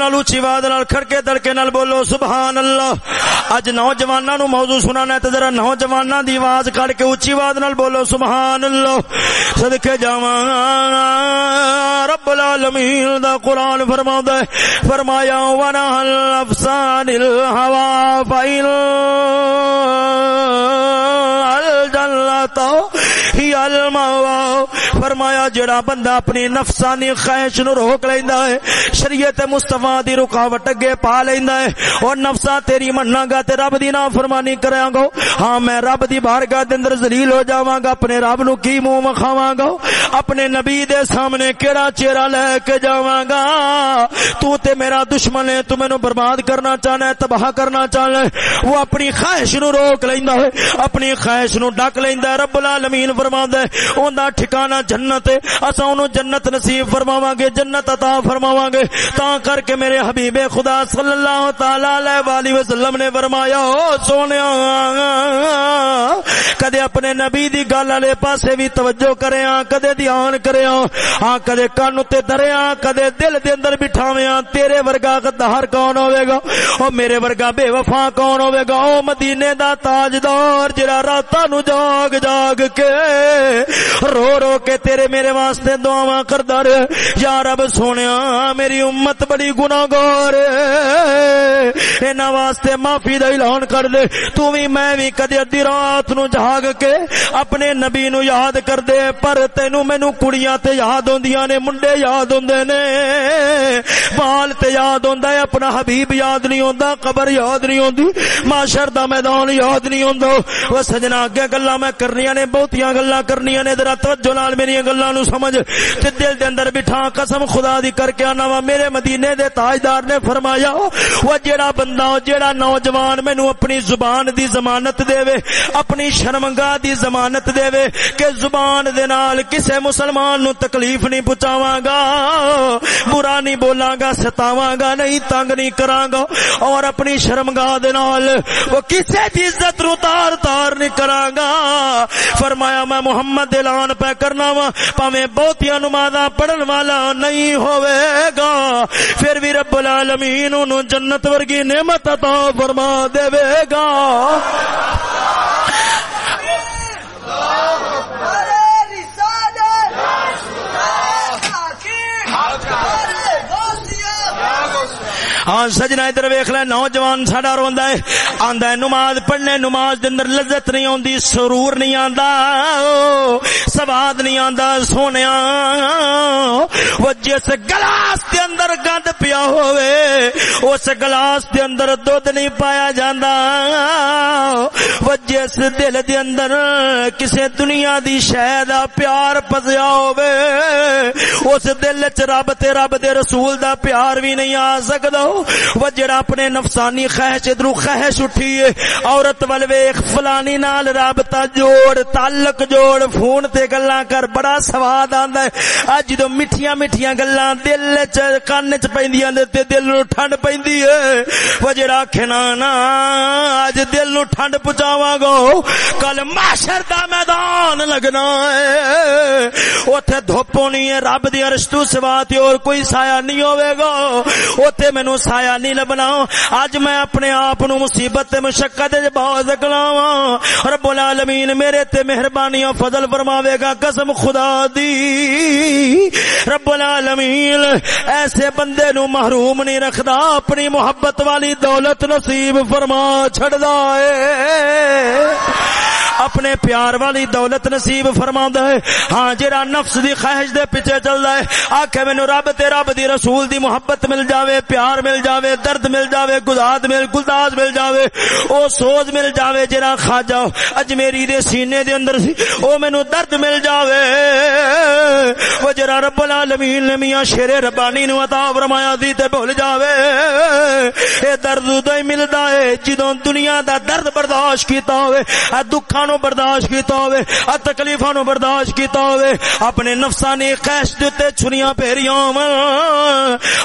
نال اونچی آواز نال کھڑکے تڑکے نال بولو سبحان اللہ اج نوجواناں نو موضوع سنانا ہے تے ذرا نوجواناں دی آواز کڈ کے اونچی آواز نال بولو سبحان اللہ صدقے جاواں، رب العالمین دا قرآن فرماوندا ہے، فرمایا وانا الافسان الهوا فائل الجنت ہی الماوا فرمایا، جڑا بندہ اپنی نفسانی خواہش نو روک لیندا ہے، شریعت مصطفی دی رکاوٹ اگے پا لیندا ہے۔ اور نفسا تیری مننا گا تے رب دی نافرمانی کراں گا ہاں میں رب دی بارگاہ دے اندر ذلیل ہو جاواں گا، اپنے رب نو کی منہ مکھاواں گا؟ اپنے نبی دے سامنے کیڑا چہرہ لے کے جاواں گا؟ تو تے میرا دشمن ہے، تو مینوں برباد کرنا چاہنا ہے، تباہ کرنا چاہنا ہے۔ وہ اپنی خواہش نو روک لیندا ہے، اپنی خواہش نو ڈک لیندا ہے، رب العالمین فرماندا ہے۔ اوندا ٹھکانہ جنت ہے۔ اساں اونوں جنت نصیب فرماواں گے، جنت عطا فرماواں گے۔ تا کر کے میرے حبیب خدا صلی اللہ تعالی علیہ والہ وسلم نے فرمایا، او سونیا، کدے اپنے نبی دی گل والے پاسے بھی توجہ کریاں کدے دھیان کریاں ہاں کدے کان تے دریا کدے دل دے اندر بٹھاویاں تیرے ورگا غدار کون ہوے گا؟ او میرے ورگا بے وفا کون ہوے گا؟ او مدینے دا تاجدار جڑا راتاں نو جاگ جاگ کے رو رو کے تیرے میرے واسطے دعاواں کردا رہے۔ یا رب سونیا، میری امت بڑی گناہگار ہے۔ انہاں واسطے معافی دا اعلان کر دے۔ تو بھی میں بھی کدی ادھی رات نو جاگ کے اپنے نبی نو یاد کر دے۔ پر تینو مینو کڑیاں تے یاد ہوندیاں نے، منڈے یاد ہوندے نے۔ بال تے یاد ہوندا ہے، اپنا حبیب یاد نہیں ہوندا، قبر یاد نہیں ہوندی۔ معاشر دا میدان یاد نہیں ہوندا۔ او سجنا، اگے گلاں میں کرنیاں نے، بہتیاں گلاں کرنیاں نے۔ ذرا توجہ نال میری گلاں نو سمجھ تے دل دے اندر بٹھا قسم خدا دی کر کے انا وا۔ میرے مدینے دے تاجدار نے فرمایا، وہ جیڑا بندہ، جیڑا نوجوان مینوں اپنی زبان دی ضمانت دے وے اپنی شرمگاہ دی ضمانت دے وے کہ زبان دے نال کسے مسلمان نو تکلیف نہیں پہنچاواں گا، برا نہیں بولاں گا، ستاواں گا، نہیں تنگ نہیں کراں گا، اور اپنی شرمگاہ دے نال وہ کسے دی عزت رو تار تار نہیں کراں گا۔ فرمایا، میں محمد اعلان پہ کرنا وا پاویں بہتیاں نمازاں پڑھن والا نہیں ہوے گا۔ پھر بھی رب العالمین انہوں جنت ورگی نعمت عطا فرما دے گا۔ اللہ ہاں سجنا ادھر ویخ لے، نوجوان ساڈا روندا ہے۔ آندا ہے، نماز پڑھنے، نماز دے اندر لذت نہیں اوندی سرور نہیں آندا۔ سواد نہیں آندا، سونیا۔ وہ جس گلاس دے اندر گند پیا ہوئے اس گلاس دے اندر دودھ نہیں پایا جاندا۔ وہ جس دل دے اندر کسے دنیا دی شے دا پیار پزیا ہوئے اس دل چ رب تے رب دے رسول دا پیار بھی نہیں آ سکدا۔ وہ جڑا اپنے نفسانی خواہش ادھر خواہش اٹھی ہے عورت ول ویخ، فلانی نال رابطہ جوڑ، تعلق جوڑ، فون تے گلاں کر، بڑا سواد آندا ہے۔ اج جدوں میٹھیاں میٹھیاں گلاں دل چ کان چ پیندیاں تے دل نو ٹھنڈ پیندی ہے۔ وہ جڑا کھنا نا اج دل نو ٹھنڈ پہنچاواں گا کل محشر دا میدان لگنا ہے۔ اوتھے دھوپ ہونی ہے، رب دی ارشتو سوا تے اور کوئی سایہ نہیں ہوے گا۔ اوتھے مینوں سایہ نہیں لبنا۔ اج میں اپنے آپ نو مصیبت تے مشقت وچ بہت باز کلاواں رب العالمین میرے تے مہربانیاں فضل فرماوے گا۔ قسم خدا دی۔ رب العالمین، ایسے بندے نو محروم نہیں رکھدا، اپنی محبت والی دولت نصیب فرما چھڑدا اے اپنے پیار والی دولت نصیب فرما ہے۔ ہاں جرا نفس دی خواہش دے پیچھے چل رہا ہے آخے مینو رب تے رب دی رسول دی محبت مل جاوے، پیار مل جاوے، درد مل جاوے گزاد مل، گلداز مل جاوے، او سوز مل جاوے جرا کھا جاؤ اجمیری دے سینے دے اندر سی، او مینو درد مل جاوے۔ وہ جرا رب العالمین نے میاں شیر ربانی نو عطا فرمایا دی تے بھول جاوے۔ اے درد ادو ہی ملدا ہے، جدوں دنیا دا درد برداشت کیتا ہوئے دکھاں نو برداشت کیتا ہوئے ا تکلیفاں نو برداشت کیتا ہوئے، اپنے نفسانی خیش دے چھریاں پھیریاں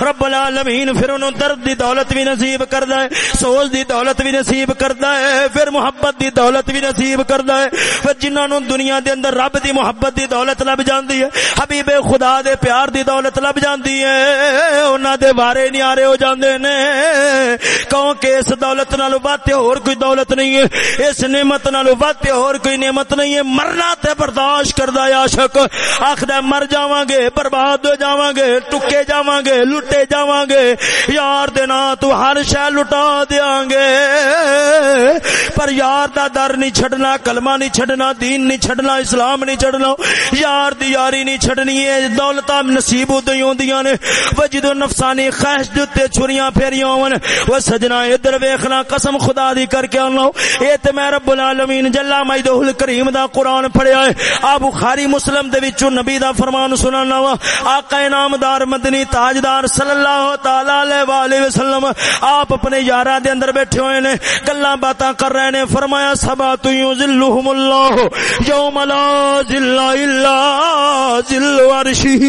رب العالمین پھر انہوں درد دی دولت بھی نصیب کردا ہے، سوز دی دولت بھی نصیب کردا ہے، پھر محبت دی دولت بھی نصیب کردا ہے۔ پھر جنہاں نو دنیا دے اندر رب دی محبت دی دولت لب جاندی ہے، حبیب خدا دے پیار دی دولت لب جاندی ہے۔ انہاں دے بارے نہیں آرے ہو جاندے نے۔ کہوں کہ اس دولت نالو بات اور کوئی دولت نہیں ہے۔ اس نعمت نالو بات اور کوئی نعمت نہیں ہے۔ مرنا تے برداشت کردا یا شک آخدا مر جاواں گے برباد ہو جاواں گے ٹکے جاواں گے لٹے جاواں گے یار دے نا تو ہر شے لٹا دیاں گے پر یار دا در نہیں چھڈنا، کلمہ نہیں چھڈنا، دین نہیں چھڈنا، اسلام نہیں چھڈنا۔ یار دی یاری نہیں چھڈنی ہے دولت نصیب ہوندی ہوندیاں نے۔ وجدو نفسانی خواہش دے تے چھریاں پھیریاں ہون، وہ سجنا ادھر ویکھنا، قسم خدا دی کر کے اللہ اے تے میں رب العالمین جل مجدہ الکریم دا قرآن پڑھیا ہے آ بخاری مسلم دے وچوں نبی دا فرمان سنانا وا۔ آقا انعامدار مدنی تاجدار صلی اللہ تعالی علیہ والہ وسلم آپ اپنے یاراں دے اندر بیٹھے ہوئے نے۔ گلاں باتاں کر رہے نے۔ فرمایا سبا تو یذلہم اللہ، یوم لا ذل الا ذل عرشہ۔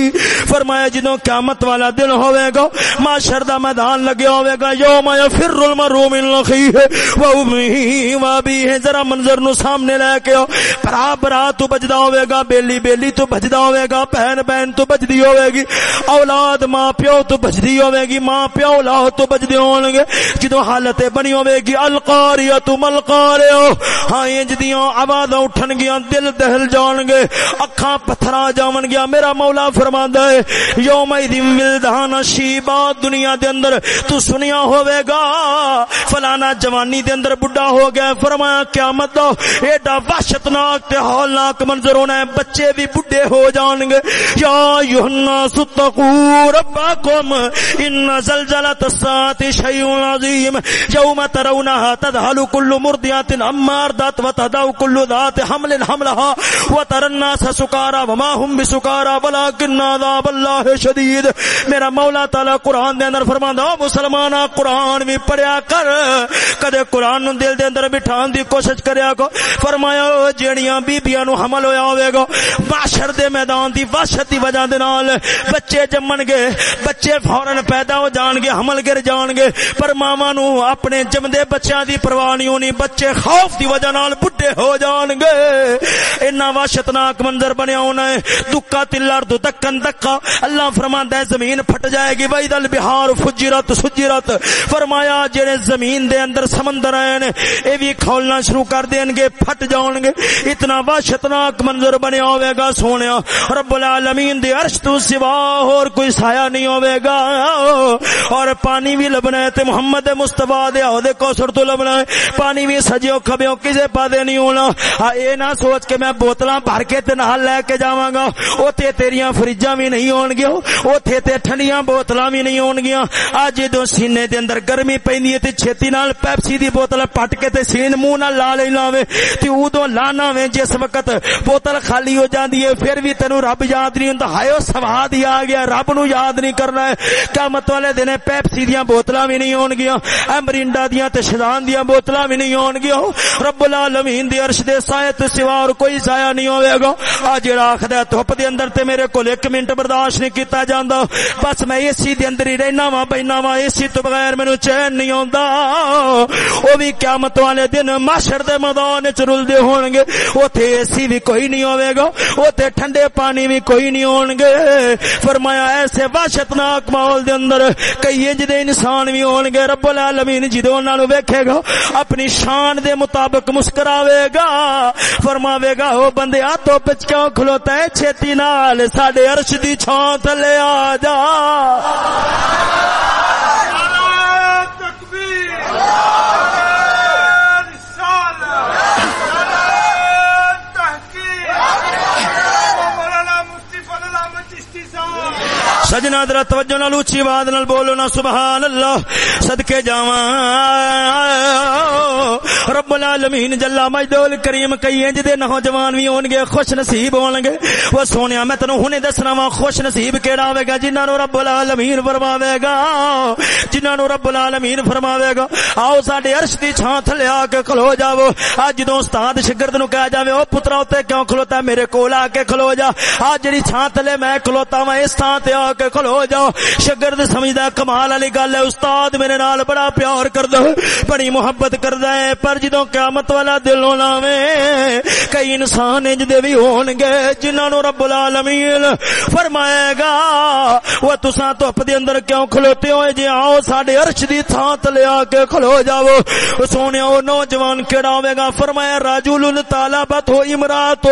فرمایا، جدوں قیامت والا دن ہوے گا، معاشر دا میدان لگیا ہوے گا، یوم یفر المرء من اخیہ و امہ و ابیہ ذرا منظر نو سامنے سامنے لے کے برا برا تو بجدا ہوے گا، بیلی بیلی تو بجدا ہوے گا، بہن بہن تو بجدی ہوے گی، اولاد ماں پیو تو بجدی ہوے گی، ماں پیو اولاد تو بجدے ہون گے۔ جدوں حالت بنی ہوے گی القاریہ ملقاریہ ہاں انج دیاں آوازاں اٹھن گیاں، دل دہل جان گے، اکھاں پتھراں جاون گیا میرا مولا فرماندا ہے، یوم الدین ولدان شیبا، دنیا دے اندر تو سنیا ہوے گا، فلانا جوانی دے اندر بڈھا ہو گیا۔ فرمایا، قیامت دا ایڈا وحشتناک تے ہولناک منظر ہونا ہے بچے بھی بڈھے ہو جان گے یا یوحنا ستقو ربکم ان زلزلۃ الساعه شیء عظیم یوم ترونها تذهل كل مرضعه عما ارضعت وتضع كل ذات حمل حملها وترى الناس سكارى وما هم بسكارى ولكن عذاب الله شدید میرا مولا تعالی قران دے اندر فرماندا او مسلمانا قران بھی پڑھیا کر کدے قران نو دل دے اندر بٹھان دی کوشش کریا کو فرمایا جیڑیاں بیبییاں نو حمل ہویا ہوے گا معاشر دے میدان دی وحشت دی وجہ دے نال بچے جمن گے بچے فورن پیدا ہو جان گے حمل گر جان گے پر ماواں نو اپنے جمدے بچیاں دی پرواہ نہیں ہونی بچے خوف دی وجہ نال بڈھے ہو جان گے اتنا وحشتناک منظر بنیا ہونا ہے دکا تلار دو دکن دکا اللہ فرماندا ہے زمین پھٹ جائے گی وید البحار فجرت سجرت فرمایا جڑے زمین دے اندر سمندر آئے اے بھی کھولنا شروع کر دین گے پھٹ جان گے اتنا وحشتناک منظر بنیا ہوے گا سونیا رب العالمین دے عرش تو سوا اور کوئی سایہ نہیں ہوے گا۔ اور پانی بھی لبنا ہے تے محمد مصطفی دے عہدے کوثر تو لبنا ہے۔ پانی بھی سجیو کھبیو، کسے پادے نہیں ہونا۔ ہاں، اے نہ سوچ کے میں بوتلاں بھر کے تے نال لے کے جاواں گا۔ اوتے تیریاں فریجاں بھی نہیں ہون گیا اوتھے تے ٹھنڈیاں بوتلاں بھی نہیں ہون گیا اج دو سینے دے اندر گرمی پیندی ہے تے چھتی نال پیپسی دی بوتل پٹ کے تے سین منہ نال لا لینا وے۔ تے اودوں لانا وے جس وقت بوتل خالی ہو جاندی ہے، پھر بھی تینو رب یاد نہیں ہوندا۔ ہائے او سواد ہی آ گیا، رب نو یاد نہیں کرنا ہے۔ قیامت والے دن پیپسی دیاں بوتلاں بھی نہیں ہون گیا اے مرینڈا دیاں تے شدان دیاں بوتلاں بھی نہیں ہون گیا رب العالمین دی عرش دے سایہ تے سوا اور کوئی سایہ نہیں ہوے گا۔ آ جڑا آکھدا دھوپ دے اندر تے میرے کول ایک منٹ برداشت نہیں کیتا جاندا۔ بس میں اسی دے اندر ہی رہنا وا بینا وا اسی تو بغیر مینوں چین نہیں ہوندا۔ او بھی قیامت والے دن محشر دے میدان وچ رلدے ہون گے اوتھے اسی بھی کوئی نہیں ہوے گا۔ اوتھے ٹھنڈے پانی بھی کوئی نہیں ہون گے فرمایا، ایسے وحشتناک ماحول دے اندر کئی انج دے انسان بھی ہون گے رب العالمین جدوں انہاں نو ویکھے گا، اپنی شان دے مطابق مسکراوے گا۔ فرماوے گا، او بندیا تو پچ کیوں کھلوتا ہے، چھتی نال ساڈے عرش دی چھاں تھلے آ جا۔ سجنا در توجہ نال اونچی آواز نال بولو نا سبحان اللہ صدکے جاواں۔ رب العالمین جل مجدول کریم کئی انج دے نوجوان وی ہون گے، خوش نصیب ہون گے۔ وہ سونیا، میں تینو ہنے دسنا وا خوش نصیب کیڑا ہوے گا، جنہاں نو رب العالمین فرماوے گا۔ جنہاں جنہوں رب العالمین فرماوے گا۔ آؤ ساڈے عرش دی چھاں تھلے آ کے کھلو جاؤ۔ اج جدوں استاد شگرد نو کہا جاوے، او پترا، اوتے کیوں کھلوتا میرے کول آ کے کھلو جا۔ آ جڑی چھاں تھلے میں کھلوتا وا اس تھاں تے آ کے کھلو جاؤ۔ شگرد سمجھدا کمال والی گل ہے۔ استاد میرے نال بڑا پیار کردا بڑی محبت کردا ہے۔ پر جدوں قیامت والا دل ہونا میں کئی انسان انج دے بھی ہون گے جنہاں نو رب العالمین فرمائے گا، وہ تساں دھوپ دے اندر کیوں کھلوتے ہو جی آؤ، ساڈے عرش دی تھاں تے آ کے کھلو جاؤ۔ سونے او نوجوان کیڑا ہوے گا؟ فرمایا راجل طالبت ہو امرات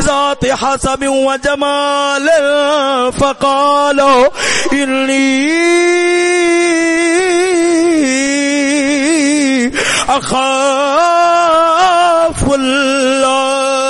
ذات حسب و جمال فقال إني أخاف الله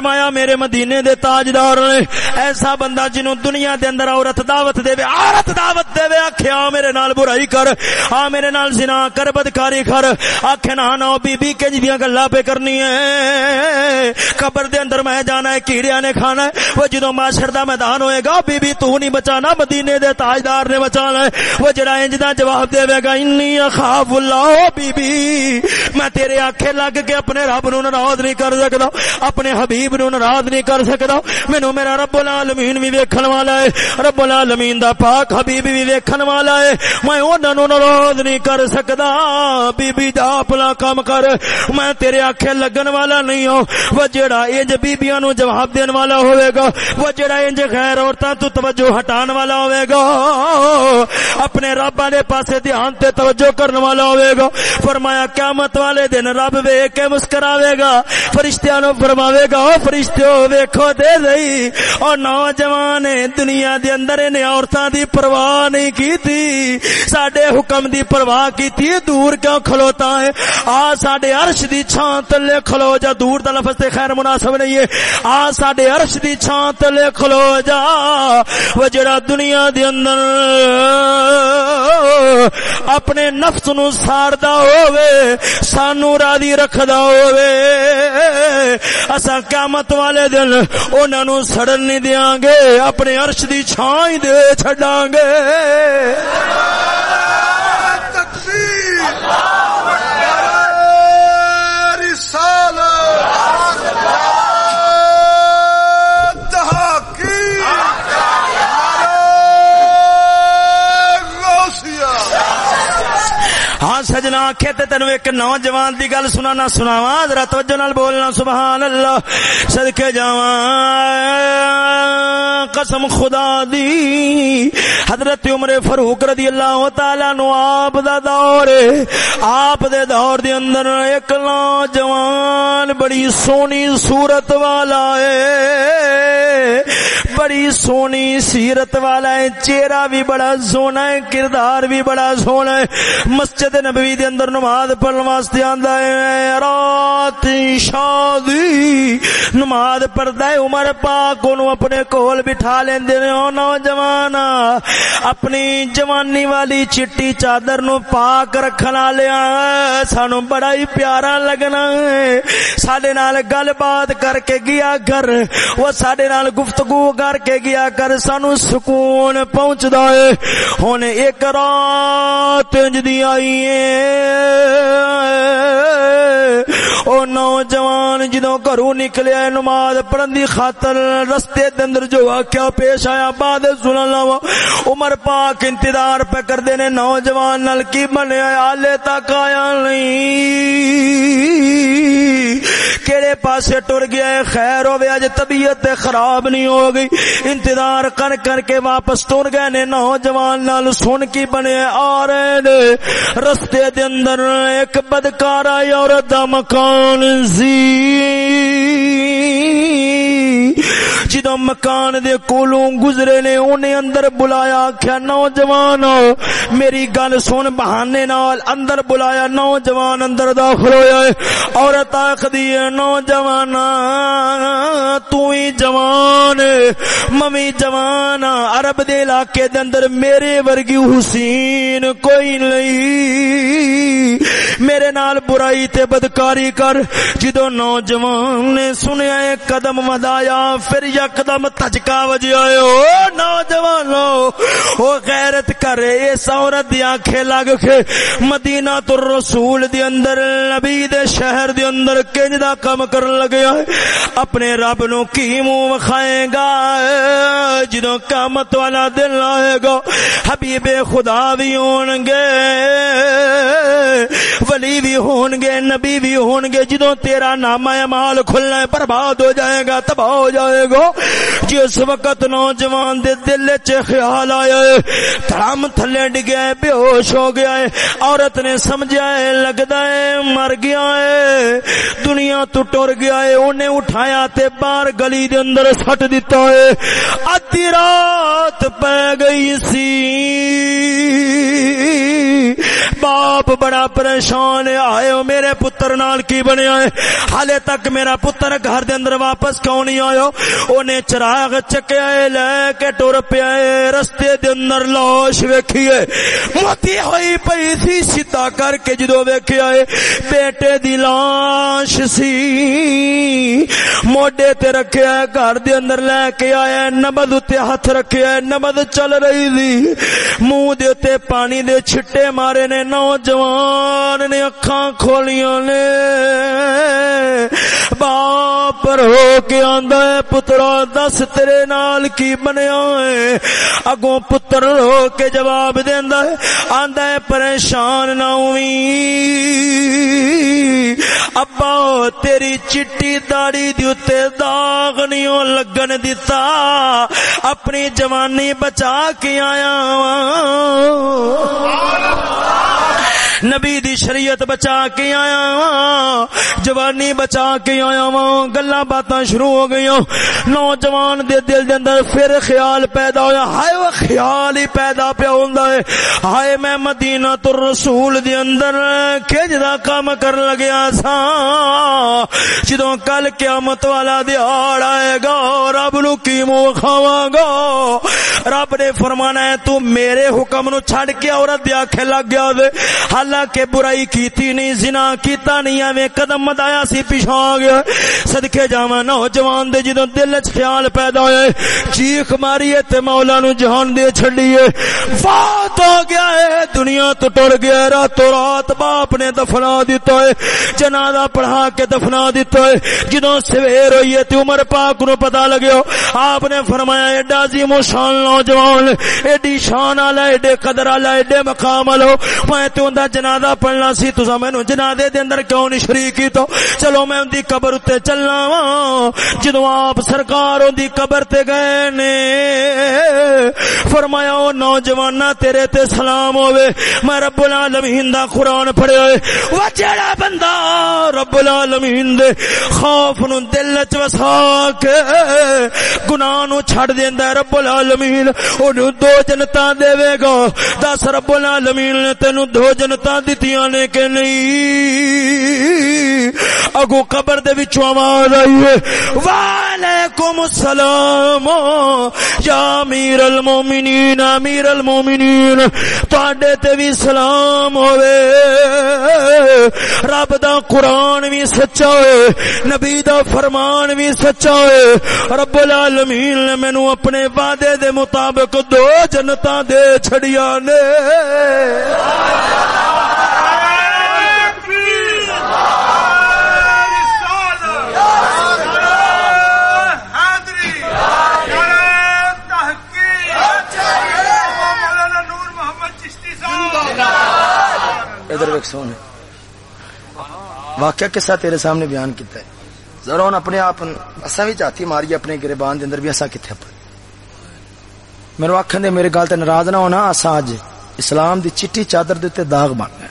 فرمایا، میرے مدینے دے تاجدار نے، ایسا بندہ جنوں دنیا دے اندر عورت دعوت دے وے عورت دعوت دے وے آکھے، آ میرے نال برائی کر، آ میرے نال زنا کر بدکاری کر، آکھے، نہ نہ، بی بی، کے جی جدیاں گلاں پہ کرنی ہے۔ قبر دے اندر میں جانا ہے، کیڑیاں نے کھانا ہے، وہ جدوں معاشر دا میدان ہوئے گا، بی بی، تو نہیں بچانا، مدینے دے تاجدار نے بچانا ہے۔ وہ جڑا انج دا جواب دے وے گا، انی اخاف اللہ، بی بی، میں تیرے آنکھیں لگ کے اپنے رب نو ناراض نہیں کر سکدا، اپنے حبیب غریب نو ناراض نہیں کر سکدا۔ مینوں میرا رب العالمین بھی ویکھن والا ہے۔ رب العالمین دا پاک حبیب بھی ویکھن والا ہے۔ میں انہاں نو ناراض نہیں کر سکدا۔ بی بی دا اپنا کام کر۔ میں تیرے آنکھیں لگن والا نہیں ہوں۔ وہ جڑا انج بیبییاں نو جواب دین والا ہوے گا، وہ جڑا انج غیر عورتاں تو توجہ ہٹان والا ہوے گا۔ اپنے رب والے پاسے دھیان تے توجہ کرن والا ہوے گا۔ فرمایا قیامت والے دن رب ویکھ کے مسکراوے گا، فرشتیاں نو فرماوے گا فرشتو ویکھو دے دئی۔ اور نوجوان دنیا دے اندر نے عورتاں دی پرواہ نہیں کیتی۔ ساڈے حکم دی پرواہ کیتی، دور کیوں کھلوتا ہے؟ آ ساڈے عرش دی چھاں تلے کھلو جا۔ دور دا لفظ تے خیر مناسب نہیں ہے۔ آ ساڈے عرش دی چھاں تلے کھلو جا۔ وہ جڑا دنیا دے اندر اپنے نفس نو ساردا ہووے، سانو راضی رکھدا ہووے۔ اسا قیامت والے دن انہاں نو سڑن نہیں دیاں گے، اپنے عرش دی چھاں دے چھڈاں گے۔ ہاں سجنا کھیتے تینو ایک نوجوان دی گل سنانا سناواں، ذرا توجہ نال بولنا سبحان اللہ صدقے جاواں۔ قسم خدا دی۔ حضرت عمر فاروق رضی اللہ تعالی نو آپ دا دور ہے۔ آپ دے دور دے اندر ایک نوجوان بڑی سونی صورت والا ہے۔ بڑی سونی سیرت والا ہے، چہرہ بھی بڑا سونا ہے، کردار بھی بڑا سونا ہے۔ مسجد نبوی دے اندر نماز پڑھن واسطے آندا ہے، رات شادی۔ نماز پڑھدا ہے، عمر پاک اونوں اپنے کول بٹھا لیندے نے، او نوجوان اپنی جوانی والی چٹی چادر نو پاک رکھن والیا سانو بڑا ہی پیارا لگنا ہے۔ ساڈے نال گل بات کر کے گیا کر وہ ساڈے نال گفتگو کر کے گیا کر سانو سکون پہنچدا ہے ہن ایک رات جدی آئی او نوجوان جدوں گھروں نکلیا نماز پڑھن دی خاطر رستے دے اندر جو واقعہ پیش آیا بعد سنن لوا عمر پاک انتظار پہ کردے نے نوجوان نال کی بنیا حالے تک آیا نہیں کیڑے پاسے ٹر گیا ہے خیر ہوے اج طبیعت خراب نہیں ہو گئی انتظار کر کر کے واپس ٹر گئے نے نوجوان نال سن کی بنے آ رہے نے رستے دے اندر ایک بدکارا عورت دا مکان سی جدو مکان دے کولوں گزرے نے انہیں اندر بلایا آخیا نوجوان، میری گل سن، بہانے نال اندر بلایا، نوجوان اندر داخل ہویا ہے۔ عورت آخدی ہے، نوجوان تو ہی جوان ممی جوان عرب دے علاقے دے اندر میرے ورگی حسین کوئی نہیں میرے نال برائی تے بدکاری کر جدو نوجوان نے سنیا ایک قدم ودایا پھر یکدم تجکا وجیا نوجوانو او غیرت کرے اس عورت دی آنکھیں لگ کے مدینہ تو رسول دی اندر نبی دے شہر دی اندر کنج دا کم کرن لگیا ہے اپنے رب نو کی منہ وکھائے گا جدوں قیامت والا دن آئے گا، حبیب خدا بھی ہون گے، ولی بھی ہون گے، نبی بھی ہون گے جدوں تیرا نام مال کھلنا ہے، برباد ہو جائے گا، تباہ ہو جائے گا۔ جس وقت نوجوان دے دل چ خیال آیا ہے تھرم تھلے ڈگیا ہے، بے ہوش ہو گیا ہے، عورت نے سمجھا ہے، لگدا ہے، مر گیا ہے، دنیا تو ٹر گیا ہے، اونے اٹھایا تے باہر گلی دے اندر سٹ دیتا ہے۔ ادھی رات پہ گئی سی۔ باپ بڑا پریشان ہے۔ آئے ہو میرے پتر نال کی بنیا ہے؟ حالے تک میرا پتر گھر دے اندر واپس کیوں نہیں آیا؟ اونے چراغ چکیا ہے، لے کے ٹر پیا ہے۔ رستے دے اندر لاش ویکھی ہے۔ موتی ہوئی پئی سی سیدھا کر کے جدو ویکھیا ہے۔ بیٹے دی لاش سی۔ موڈے تے رکھیا ہے، گھر دے اندر لے کے آیا ہے نبض اتے ہاتھ رکھیا ہے نبض چل رہی دی۔ منہ دے اتے پانی دے چھٹے مارے نے، نوجوان نے، اکھاں کھولیاں نے۔ باپ رو کے آندا ہے، پترا دس تیرے نال کی بنیا ہے۔ اگوں پتر رو کے جواب دیندا ہے، آندا ہے پریشان نہ ہوئی۔ ابا، تیری چٹی داڑی دی اتے داغ نہیں لگن دیتا اپنی جوانی بچا کے آیا سبحان اللہ نبی دی شریعت بچا کے آیا جوانی بچا کے آیا وا گلا باتاں شروع ہو گئی نوجوان دے دل دے اندر پھر خیال پیدا ہویا۔ ہائے وہ خیال ہی پیدا پیا ہوندا ہے۔ ہائے میں مدینہ تو رسول دے اندر کھج دا کام کر لگیا سا۔ جدوں کل قیامت والا دیہاڑ آئے گا، رب نو کی منہ کھاواں گا؟ رب نے فرمانا ہے، تو میرے حکم نو چھڑ کے عورت دی آنکھیں لگ گیا دے حالانکہ برائی کیتی نہیں، زنا کیتا نہیں، ایویں قدم مدایا سی پیچھے گیا صدکے جاواں نوجوان دے جدوں دل وچ خیال پیدا ہوئے چیخ ماری تے مولا نو جہان دے چھڈیے۔ فات ہو گیا ہے، دنیا تو ٹر گیا راتوں رات باپ نے دفنا دیتا ہے، جنازہ پڑھا کے دفنا دیتا ہے۔ جدوں سویر ہوئی ہے تے عمر پاک نو پتہ لگیا، آپ نے فرمایا، ایڈا عظیم شان نوجوان، ایڈی شان والا، ایڈے قدر والا، ایڈے مقام والا، میں تے اوندا جنازہ پڑھنا سی تسا مینوں جنازے دے اندر کیوں نہیں شریک کیتا چلو میں ان دی قبر تے چلنا وا جدوں آپ سرکار ان دی قبر تے گئے نے، فرمایا او نوجوانا تیرے تے سلام ہوے میں رب العالمین دا قرآن پڑھیا ہوئے۔ وہ جڑا بندہ رب العالمین دے خوف نو دل وچ وسا کے گناہ نو چھڑ دیندا ہے رب العالمین۔ اونوں دو جنتاں دے گا۔ دس رب العالمین نے تینو دو جنتاں دتیاں نے کہ نہیں؟ اگو قبر دے وچوں آواز آئی ہے۔ وعلیکم السلام۔ یا امیر المومنین امیر المومنین، تواڈے تے وی سلام ہوے رب دا قرآن بھی سچا ہوئے، نبی دا فرمان بھی سچا ہوئے۔ رب العالمین نے مینو اپنے وعدے دے مطابق دو جنتا دے چھڑیا نے۔ ادھر ویک سونے۔ واقعہ کسا تیرے سامنے بیان کیتا ہے۔ ذرا ہن اپنے آپ اساں بھی چاہتی ماری اپنے گربان دے اندر بھی اساں کتے پے میرے آکھن دے میرے گل تے ناراض نہ ہونا، اساں اج اسلام دی چٹی چادر دے تے داغ بن گئے۔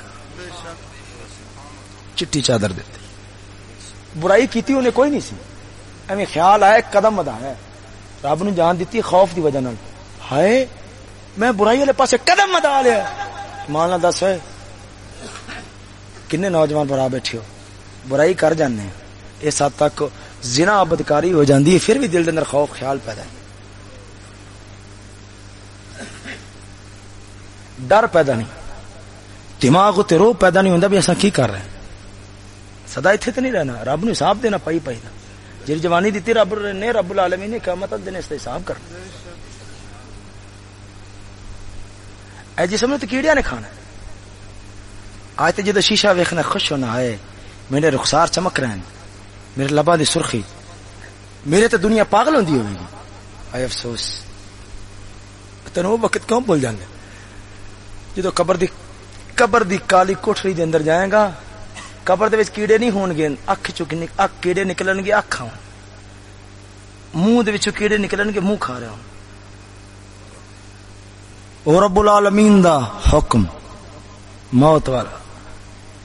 چٹی چادر دے تے۔ برائی کیتی انہیں کوئی نہیں سی۔ ایویں خیال آیا قدم مدایا رب نو جان دیتی خوف دی وجہ نال۔ ہائے، میں برائی والے پاسے قدم مدا لیا ماننا دس ہے، کنے نوجوان برا بیٹھے ہو؟ برائی کر جانے ہیں۔ اس حد تک زنا بدکاری ہو جاندی ہے، پھر بھی دل دے اندر خوف، خیال پیدا ہے۔ ڈر پیدا نہیں۔ دماغ تے رو پیدا نہیں ہوندا بھی اساں کی کر رہے ہیں؟ سدا ایتھے تے نہیں رہنا، رب نو حساب دینا پئی پئی دا جی جوانی دیتی رب نے رب العالمین نے قیامت دن اس حساب کر اے جی جسم تو کیڑیا نے کھانا آج تو جدو شیشہ ویکھنا خوش ہونا ہے۔ میرے رخسار چمک رہے ہیں۔ میرے لبا دی سرخی۔ میرے تو دنیا پاگل ہوندی ہوئے گی۔ اے افسوس۔ تینوں وہ وقت کیوں بھول جانے؟ جدو قبر دی قبر دی کالی کوٹری دے اندر جائے گا، قبر دے وچ کیڑے نہیں ہون گے اکھ چ اکھ کیڑے نکلن گے، اکھ ہون منہ دے وچوں کیڑے نکلن گے، منہ کھا رہے ہون او رب العالمین دا حکم، موت والا۔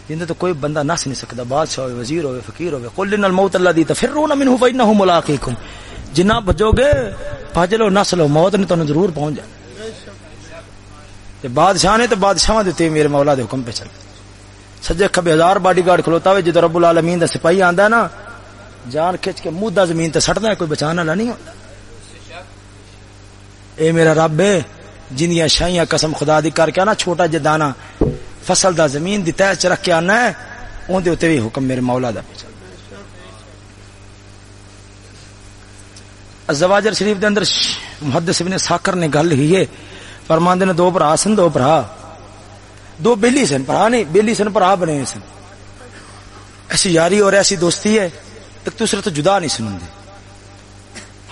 جن تو کوئی بندہ نس نہیں سکتا، بادشاہ ہوئے، وزیر ہوئے، فقیر ہوئے، قل ان الموت الذي تفرون منه فانه ملاقيكم جنہ بجو گے بھج لو نس لو موت نے تانوں ضرور پہنچ جانا تے بادشاہ نے تو بادشاہ دیتے میرے مولا دے حکم پہ چل سجے کھبے ہزار باڈی گارڈ کھلوتا ہوئے، جدو رب العالمین دا سپاہی آندا ہے نا، جان کھچ کے مودہ زمین تے سٹدا ہے، کوئی بچانا والا نہیں ہوندا اے میرا رب ہے جنیاں شاہیاں قسم خدا دی کر کے نا چھوٹا جے دانا۔ فصل دا زمین دی تہ چ رکھ کے آنا ہے، اون دے اوتے بھی حکم میرے مولا دا۔ پہ چل الزواجر شریف دے اندر محدث ابن ساکر نے گل ہی ہے۔ فرماندے نے دو بھرا سن، دو بھرا دو بیلی سن بھرا نہیں، بیلی سن بھرا بنے سن۔ ایسی یاری اور ایسی دوستی ہے، ایک دوسرے تو جدا نہیں سنن دے۔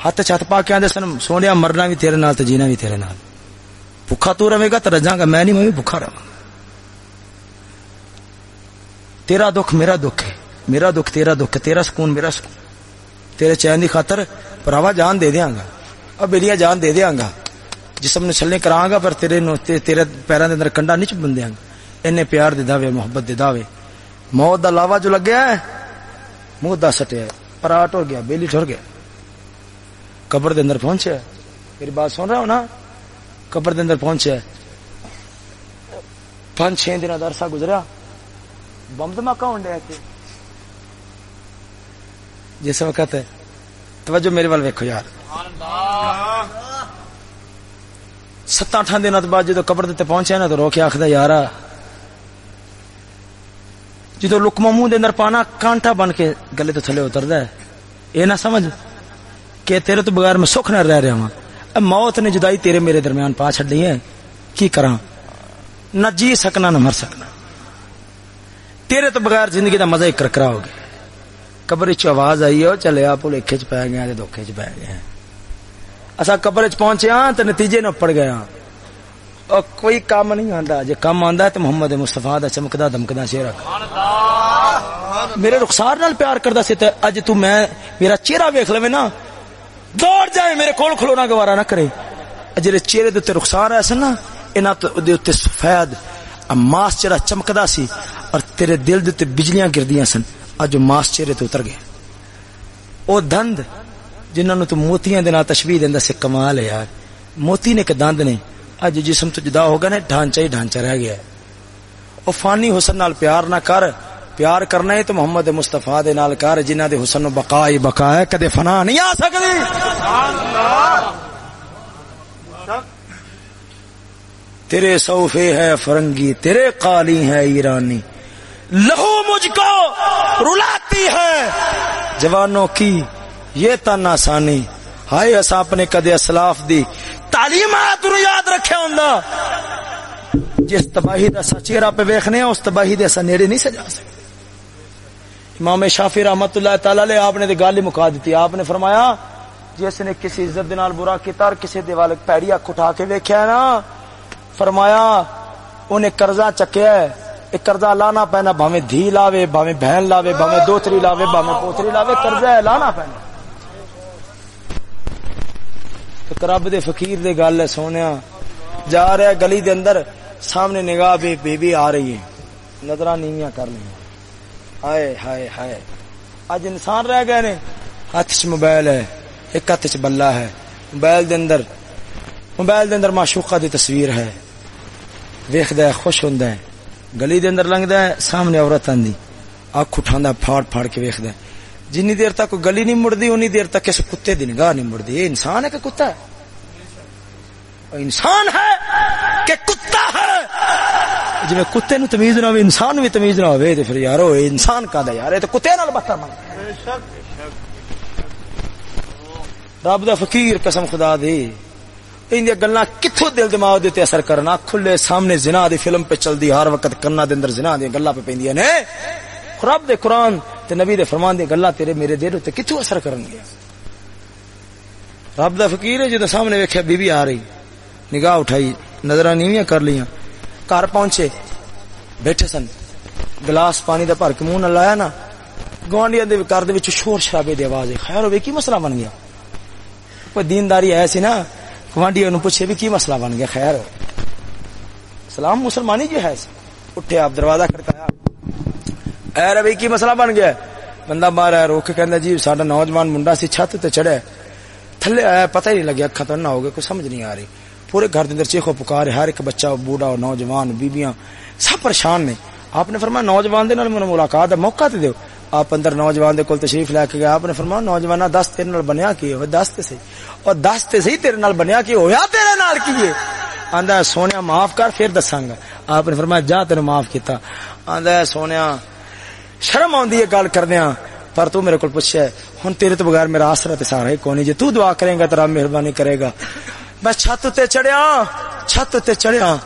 ہاتھ چھت پا کے آندے سن، سونیا مرنا بھی تیرے نال، تے جینا بھی تیرے نال۔ بھوکا تو رہے گا تو رجاں گا۔ میں نہیں، میں بھی بھوکا رہا تیرا دکھ میرا دکھ ہے۔ میرا دکھ تیرا دکھ ہے۔ تیرا سکون میرا سکون۔ تیرے چین دی خاطر پراوا جان دے دیاں گا۔ اب بیلیاں جان دے دیاں گا۔ جسم نے چلنے کراں گا، پر تیرے نو تیرے پیراں دے اندر کنڈا نہیں چبن دیاں گا۔ اینے پیار دے دعوے، محبت دے دعوے۔ موت دا لاوا جو لگیا ہے منہ دا سٹیا پر آٹ گیا، بیلی ٹھر گیا۔ قبر دے اندر پہنچیا میری بات سن رہا ہو نا؟ قبر دے اندر پہنچیا پانچ چھ دن عرصہ گزرا بم دھماکہ ہون ڈیا کہ جس وقت توجہ میرے وال ویکھو یار۔ ستاں اٹھاں دنوں بعد جدو قبر تے پہنچیا نا تو رو کے آخدا یارا، جدو لکما منہ دے اندر پانا، کانٹا بن کے گلے تو تھلے اتردا ہے۔ اے نہ سمجھ کہ تیرے تو بغیر میں سکھ نہ رہ رہا ہوں موت نے جدائی تیرے میرے درمیان پا چھڈی ہے۔ کی کراں؟ نہ جی سکنا، نہ مر سکنا۔ تیرے تو بغیر زندگی دا مزہ ہی کرکرا ہو گیا۔ قبر چ آواز آئی ہو چلے آپ لکھے چ پی گیا دھوکھے چ پی گئے اصا قبر چ پہنچے ہاں تو نتیجے نہ پڑ گیا ہاں۔ اور کوئی کام نہیں آتا جی کام آتا ہے تو محمد مستفا دا چمکدا دمکدا شیر میرے رخسار نال پیار کردا سی تے اج تو میں، میرا چہرہ ویکھ لوے نا۔ دوڑ جائے، میرے کول کھلونا گوارا نہ کرے۔ جڑے چہرے دے تے رخسار ہے سن نا، انہاں دے اوتے سفید ماس چہرہ چمکدا سی۔ اور تیرے دل دے تے بجلیاں گردیاں سن۔ اج ماس چہرے تے اتر گئے۔ او دند جنہاں نو تو موتیاں دے نال تشبیہ دیندا سی، کمال ہے یار۔ موتی نے کہ دند نے؟ اج جسم تو جدا ہو گیا نا، ڈھانچہ ہی ڈھانچہ رہ گیا۔ ہے او فانی حسن نال پیار نہ کر۔ پیار کرنا ہے تو محمد مصطفیٰ دے نال کر جنہ دے حسن بقا ہی بقا ہے، کدے فنا نہیں آ سکتی تیرے صوفے ہے فرنگی، تیرے قالی ہے ایرانی۔ لہو مجھ کو رلاتی ہے۔ جوانوں کی یہ تانا سانی ہائے ایسا اپنے کدے اسلاف دی تعلیمات رو یاد رکھے ہوں جس تباہی دا سا چہرہ پہ ویکھنے ہاں، اس تباہی دے سا نیڑے نہیں سجا سکتے۔ امام شافی رحمت اللہ تعالی لے آپ نے دے گالی مکا دیتی۔ آپ نے فرمایا، جس نے کسی عزت دنال برا کیتا اور کسی دے والے پیڑیا کھٹا کے ویکھیا نا، فرمایا، انہیں قرضہ چکیا ہے۔ ایک قرضہ لانا پینا بھاویں دھی لاوے بھاویں بہن لاوے بھاویں دوتری لاوے بھاویں پوتری لاوے قرضہ لانا پینا رب دے فقیر دے گل ہے سونیا جا رہا ہے گلی دے اندر سامنے نگاہ بے بی بی آ رہی ہے نظرہ نیویاں کر لی ہائے ہائے ہائے اج انسان رہ گئے نے ہاتھ چ موبائل ہے ایک ہاتھ چ بلا ہے موبائل دے اندر موبائل دے اندر معشوقہ دی تصویر ہے ویکھدا ہے خوش ہوندا ہے گلی دے اندر لنگدا ہے سامنے عورت آندی۔ اکھ اٹھاندا پھاڑ پھاڑ کے ویکھدا ہے۔ جنی دیر تک گلی نہیں مڑدی انی دیر تک اس کتے دی نگاہ نہیں مڑدی۔ یہ انسان ہے کہ کتا ہے؟ انسان ہے کہ کتا ہے۔ جی میں کتے نو تمیز نہ ہوئے انسان بھی تمیز نہ ہوئے تو پھر یارو انسان کا دا یار تو کتے نال بہتر من رب دا فقیر قسم خدا دے ان گلا کتوں دل دماغ دے اثر کرنا؟ کھلے سامنے زنا دی فلم پہ چل دی ہر وقت کرنا دے اندر زنا دی گلا پہ پیندیاں نے۔ رب دے قرآن تے نبی دے فرمان دی گلا تیرے میرے دل تے کتوں اثر کرن گیا رب دا فقیر ہے جدو سامنے ویکھیا بی بی آ رہی، نگاہ اٹھائی نظر نیویاں کر لیاں گھر پہنچے، بیٹھے سن۔ گلاس پانی دا بھر کے منہ نہ لایا نا۔ گوانڈیاں دے گھر دے وچ شور شرابے دی آواز ہے۔ خیر ہوے کی مسئلہ بن گیا۔ کوئی دینداری ہے سی نا؟ گوانڈی پوچھے بھی کی مسئلہ بن گیا؟ خیر۔ سلام، مسلمانی جو ہے، اٹھے آپ، دروازہ کھڑکایا۔ اے ربی، کی مسئلہ بن گیا؟ بندہ باہر ہے روک کے کہندا جی ساڈا نوجوان منڈا سی چھت تے چڑھے۔ تھلے آیا، پتہ ہی نہیں لگیا، اکھاں تو نہ ہو گئے کوئی سمجھ نہیں آ رہی۔ پورے گھر دے اندر چیخو پکار، ہر ایک بچہ، بوڑھا، نوجوان، بیبیاں، سب پریشان نے۔ آپ نے فرمایا، نوجوان دے نال ملاقات دا موقع تے دیو۔ آپ اندر نوجوان دے کول تشریف لے کے گیا آپ نے فرمایا نوجوانہ دس تیرے نال بنیا کی ہوئے، دس تے سی۔ اور دس تے سی تیرے نال بنیا کی ہویا تیرے نال کی ہے آندا سونیا معاف کر، پھر دساں گا۔ آپ نے فرمایا جا تینوں معاف کیتا۔ آندا سونیا، شرم آندی ہے گل کردیاں، پر تو میرے کول پوچھیا ہن تیرے تو بغیر میرا آسرا تے سارا ہی کونی جی جے تو دعا کرے گا، تیرا مہربانی کرے گا۔ میں چھت تے چڑھیا، چھت تے چڑھیا۔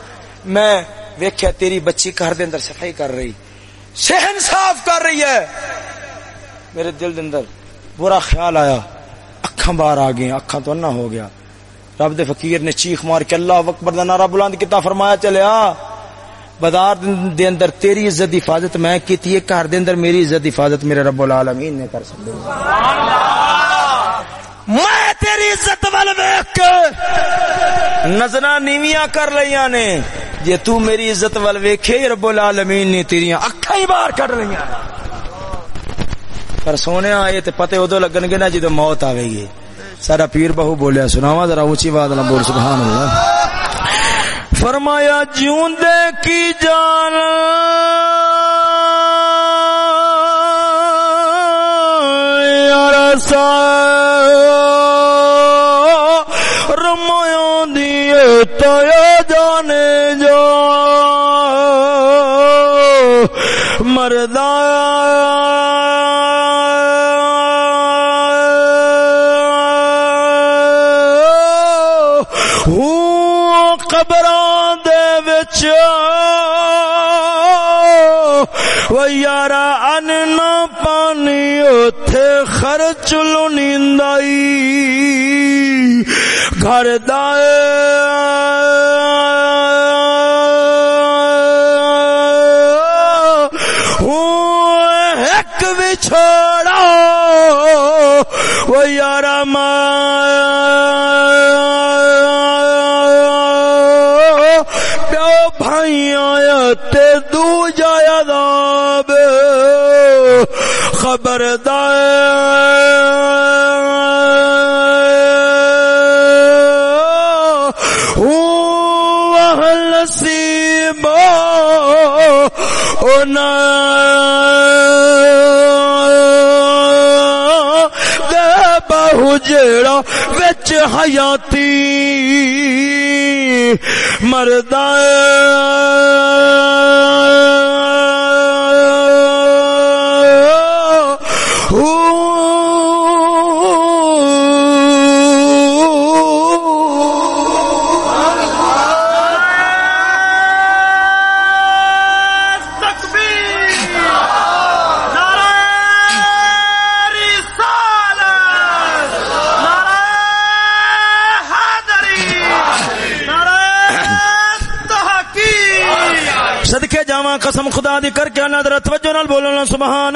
میں ویکھیا تیری بچی گھر دے اندر صفائی کر رہی۔ صحن صاف کر رہی ہے۔ میرے دل دے اندر برا خیال آیا۔ اکھاں باہر آ گئی اکھاں تو نہ ہو گیا۔ رب دے فقیر نے چیخ مار کے اللہ اکبر دا نعرہ بلند کیتا فرمایا چلیا بازار دے اندر تیری عزت دی حفاظت میں کیتی ہے گھر دے اندر میری عزت دی حفاظت میرے رب العالمین نے کر سکتے میں تیری عزت ول ویکھ کے نظراں نیویاں کر لیاں نے۔ جے تو میری عزت ول ویکھے رب العالمین نے تیریاں اکھاں ہی باہر کڈ لیاں پر سونے آئے تے پتے ادو لگن گے نا جدو موت آئے گی۔ سارا پیر بہو بولیا سناوا ذرا اونچی بات نہ بول، سبحان اللہ۔ فرمایا جیون دے کی جان؟ یار دی تو جانے جو مردہ قبران دے وچ۔ و یارا ان نہ پانی اوتھے خرچ لنیندائی گھر دائے وہ یارا پیو بھائی آیا تے دو جایا داب خبردار نصیب او نا جیڑا وچ حیاتی صدقے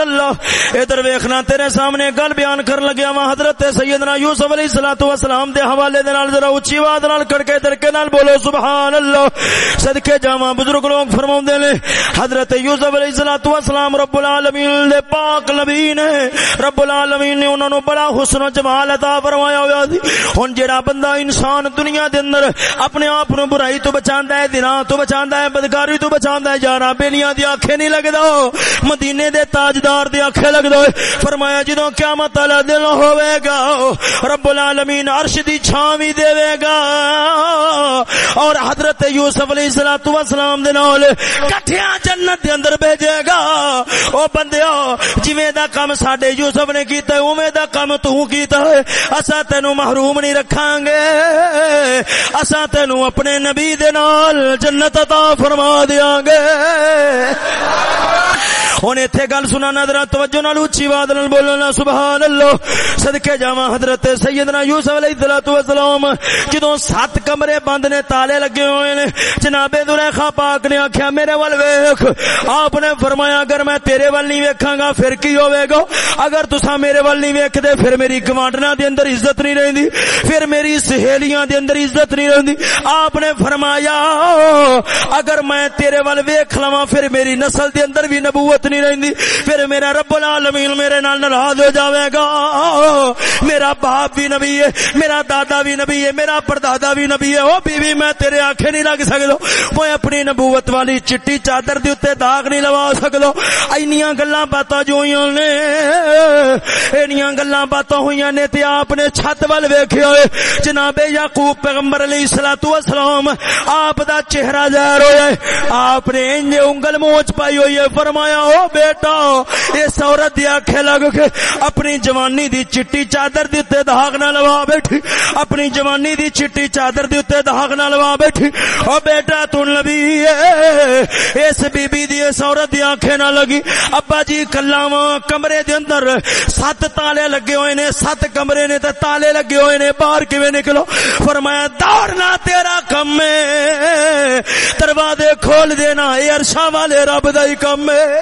اللہ ادھر ویکھنا تیرے سامنے گل بیان کر لگیا ہاں وا حضرت سیدنا یوسف علیہ الصلوۃ والسلام دے حوالے دے نال ذرا اونچی آواز نال کر کے طریقے نال بولو سبحان اللہ صدقے جاواں بزرگ لوگ فرماوندے نے، حضرت یوسف علیہ الصلوۃ والسلام رب العالمین دے پاک نبی نے رب العالمین نے انہاں نو بڑا حسن و جمال عطا فرمایا ہویا سی۔ ہن جڑا بندہ انسان دنیا دے اندر اپنے آپ نو برائی تو بچاندا ہے، دنا تو بچاندا ہے، بدکاری تو بچاندا آندا یارا بیلیاں دی آنکھیں نہیں لگدا، مدینے دے تاجدار دی آنکھیں لگدا فرمایا جدوں قیامت والا دن ہوے گا، رب العالمین عرش دی چھاں وی دے گا۔ اور حضرت یوسف علیہ الصلوۃ والسلام دے نال کٹھیاں جنت دے اندر بھیجے گا۔ او بندیو، جویں دا کم ساڈے یوسف نے کیتا ہے، اوویں دا کم تو کیتا ہے۔ اسا تینو محروم نہیں رکھاں گے اسا تینو اپنے نبی دے نال جنت عطا فرما دیاں گے۔ ہن ایتھے گل سنا نظر توجہ نال اونچی آواز نال بولنا سبحان اللہ صدقے جاواں حضرت سیدنا یوسف علیہ الصلوۃ والسلام۔ جدوں سات کمرے بند نے، تالے لگے ہوئے نے، جناب زلیخا پاک نے آکھیا، میرے ول ویکھ۔ آپ نے فرمایا، اگر میں تیرے ول نہیں ویکھاں گا، پھر کی ہوے گا؟ اگر تساں میرے ول نہیں ویکھدے، پھر میری گوانڈنا دے اندر عزت نہیں رہندی۔ پھر میری سہیلیاں دے اندر عزت نہیں رہندی۔ آپ نے فرمایا، اگر میں تیرے ول ویکھ لواں، پھر میری نسل دے اندر بھی نبوت نہیں رہندی۔ پھر میرا رب العالمین میرے نال ناراض ہو جاوے گا۔ میرا باپ بھی نبی ہے، میرا دادا بھی نبی ہے، میرا پردادا بھی نبی ہے۔ او بیوی، میں تیرے آنکھیں نہیں لگ سکدو۔ وہ اپنی نبوت والی چٹی چادر دے اوتے داغ نہیں لوا سکدو۔ اینیاں گلاں باتاں جو ہویاں نے، اینیاں گلاں باتاں ہویاں نے تے آپ نے چھت ول ویکھیا ہوئے۔ جناب یعقوب پیغمبر علیہ الصلوۃ والسلام، آپ دا چہرہ ظاہر ہویا ہے۔ آپ نے انج انگل موچ پائی ہوئی ہے، فرمایا، او بیٹا، اس عورت دی آنکھیں لگ کے اپنی جوانی دی چٹی چادر دے اوتے داغ نہ لوا بیٹھی۔ اپنی جوانی دی چٹی چادر دے اوتے داغ نہ لوا بیٹھی۔ او بیٹا، تو نبی ہے۔ اس بی بی دی اس عورت دی آنکھیں نہ لگی۔ ابا جی کلاواں کمرے دے اندر سات تالے لگے ہوئے نے۔ سات کمرے نے تے تالے لگے ہوئے نے۔ باہر کیویں نکلو؟ فرمایا دوڑنا تیرا کم ہے۔ دروازے کھول دینا اے عرشاں والے رب دا ہی کم ہے۔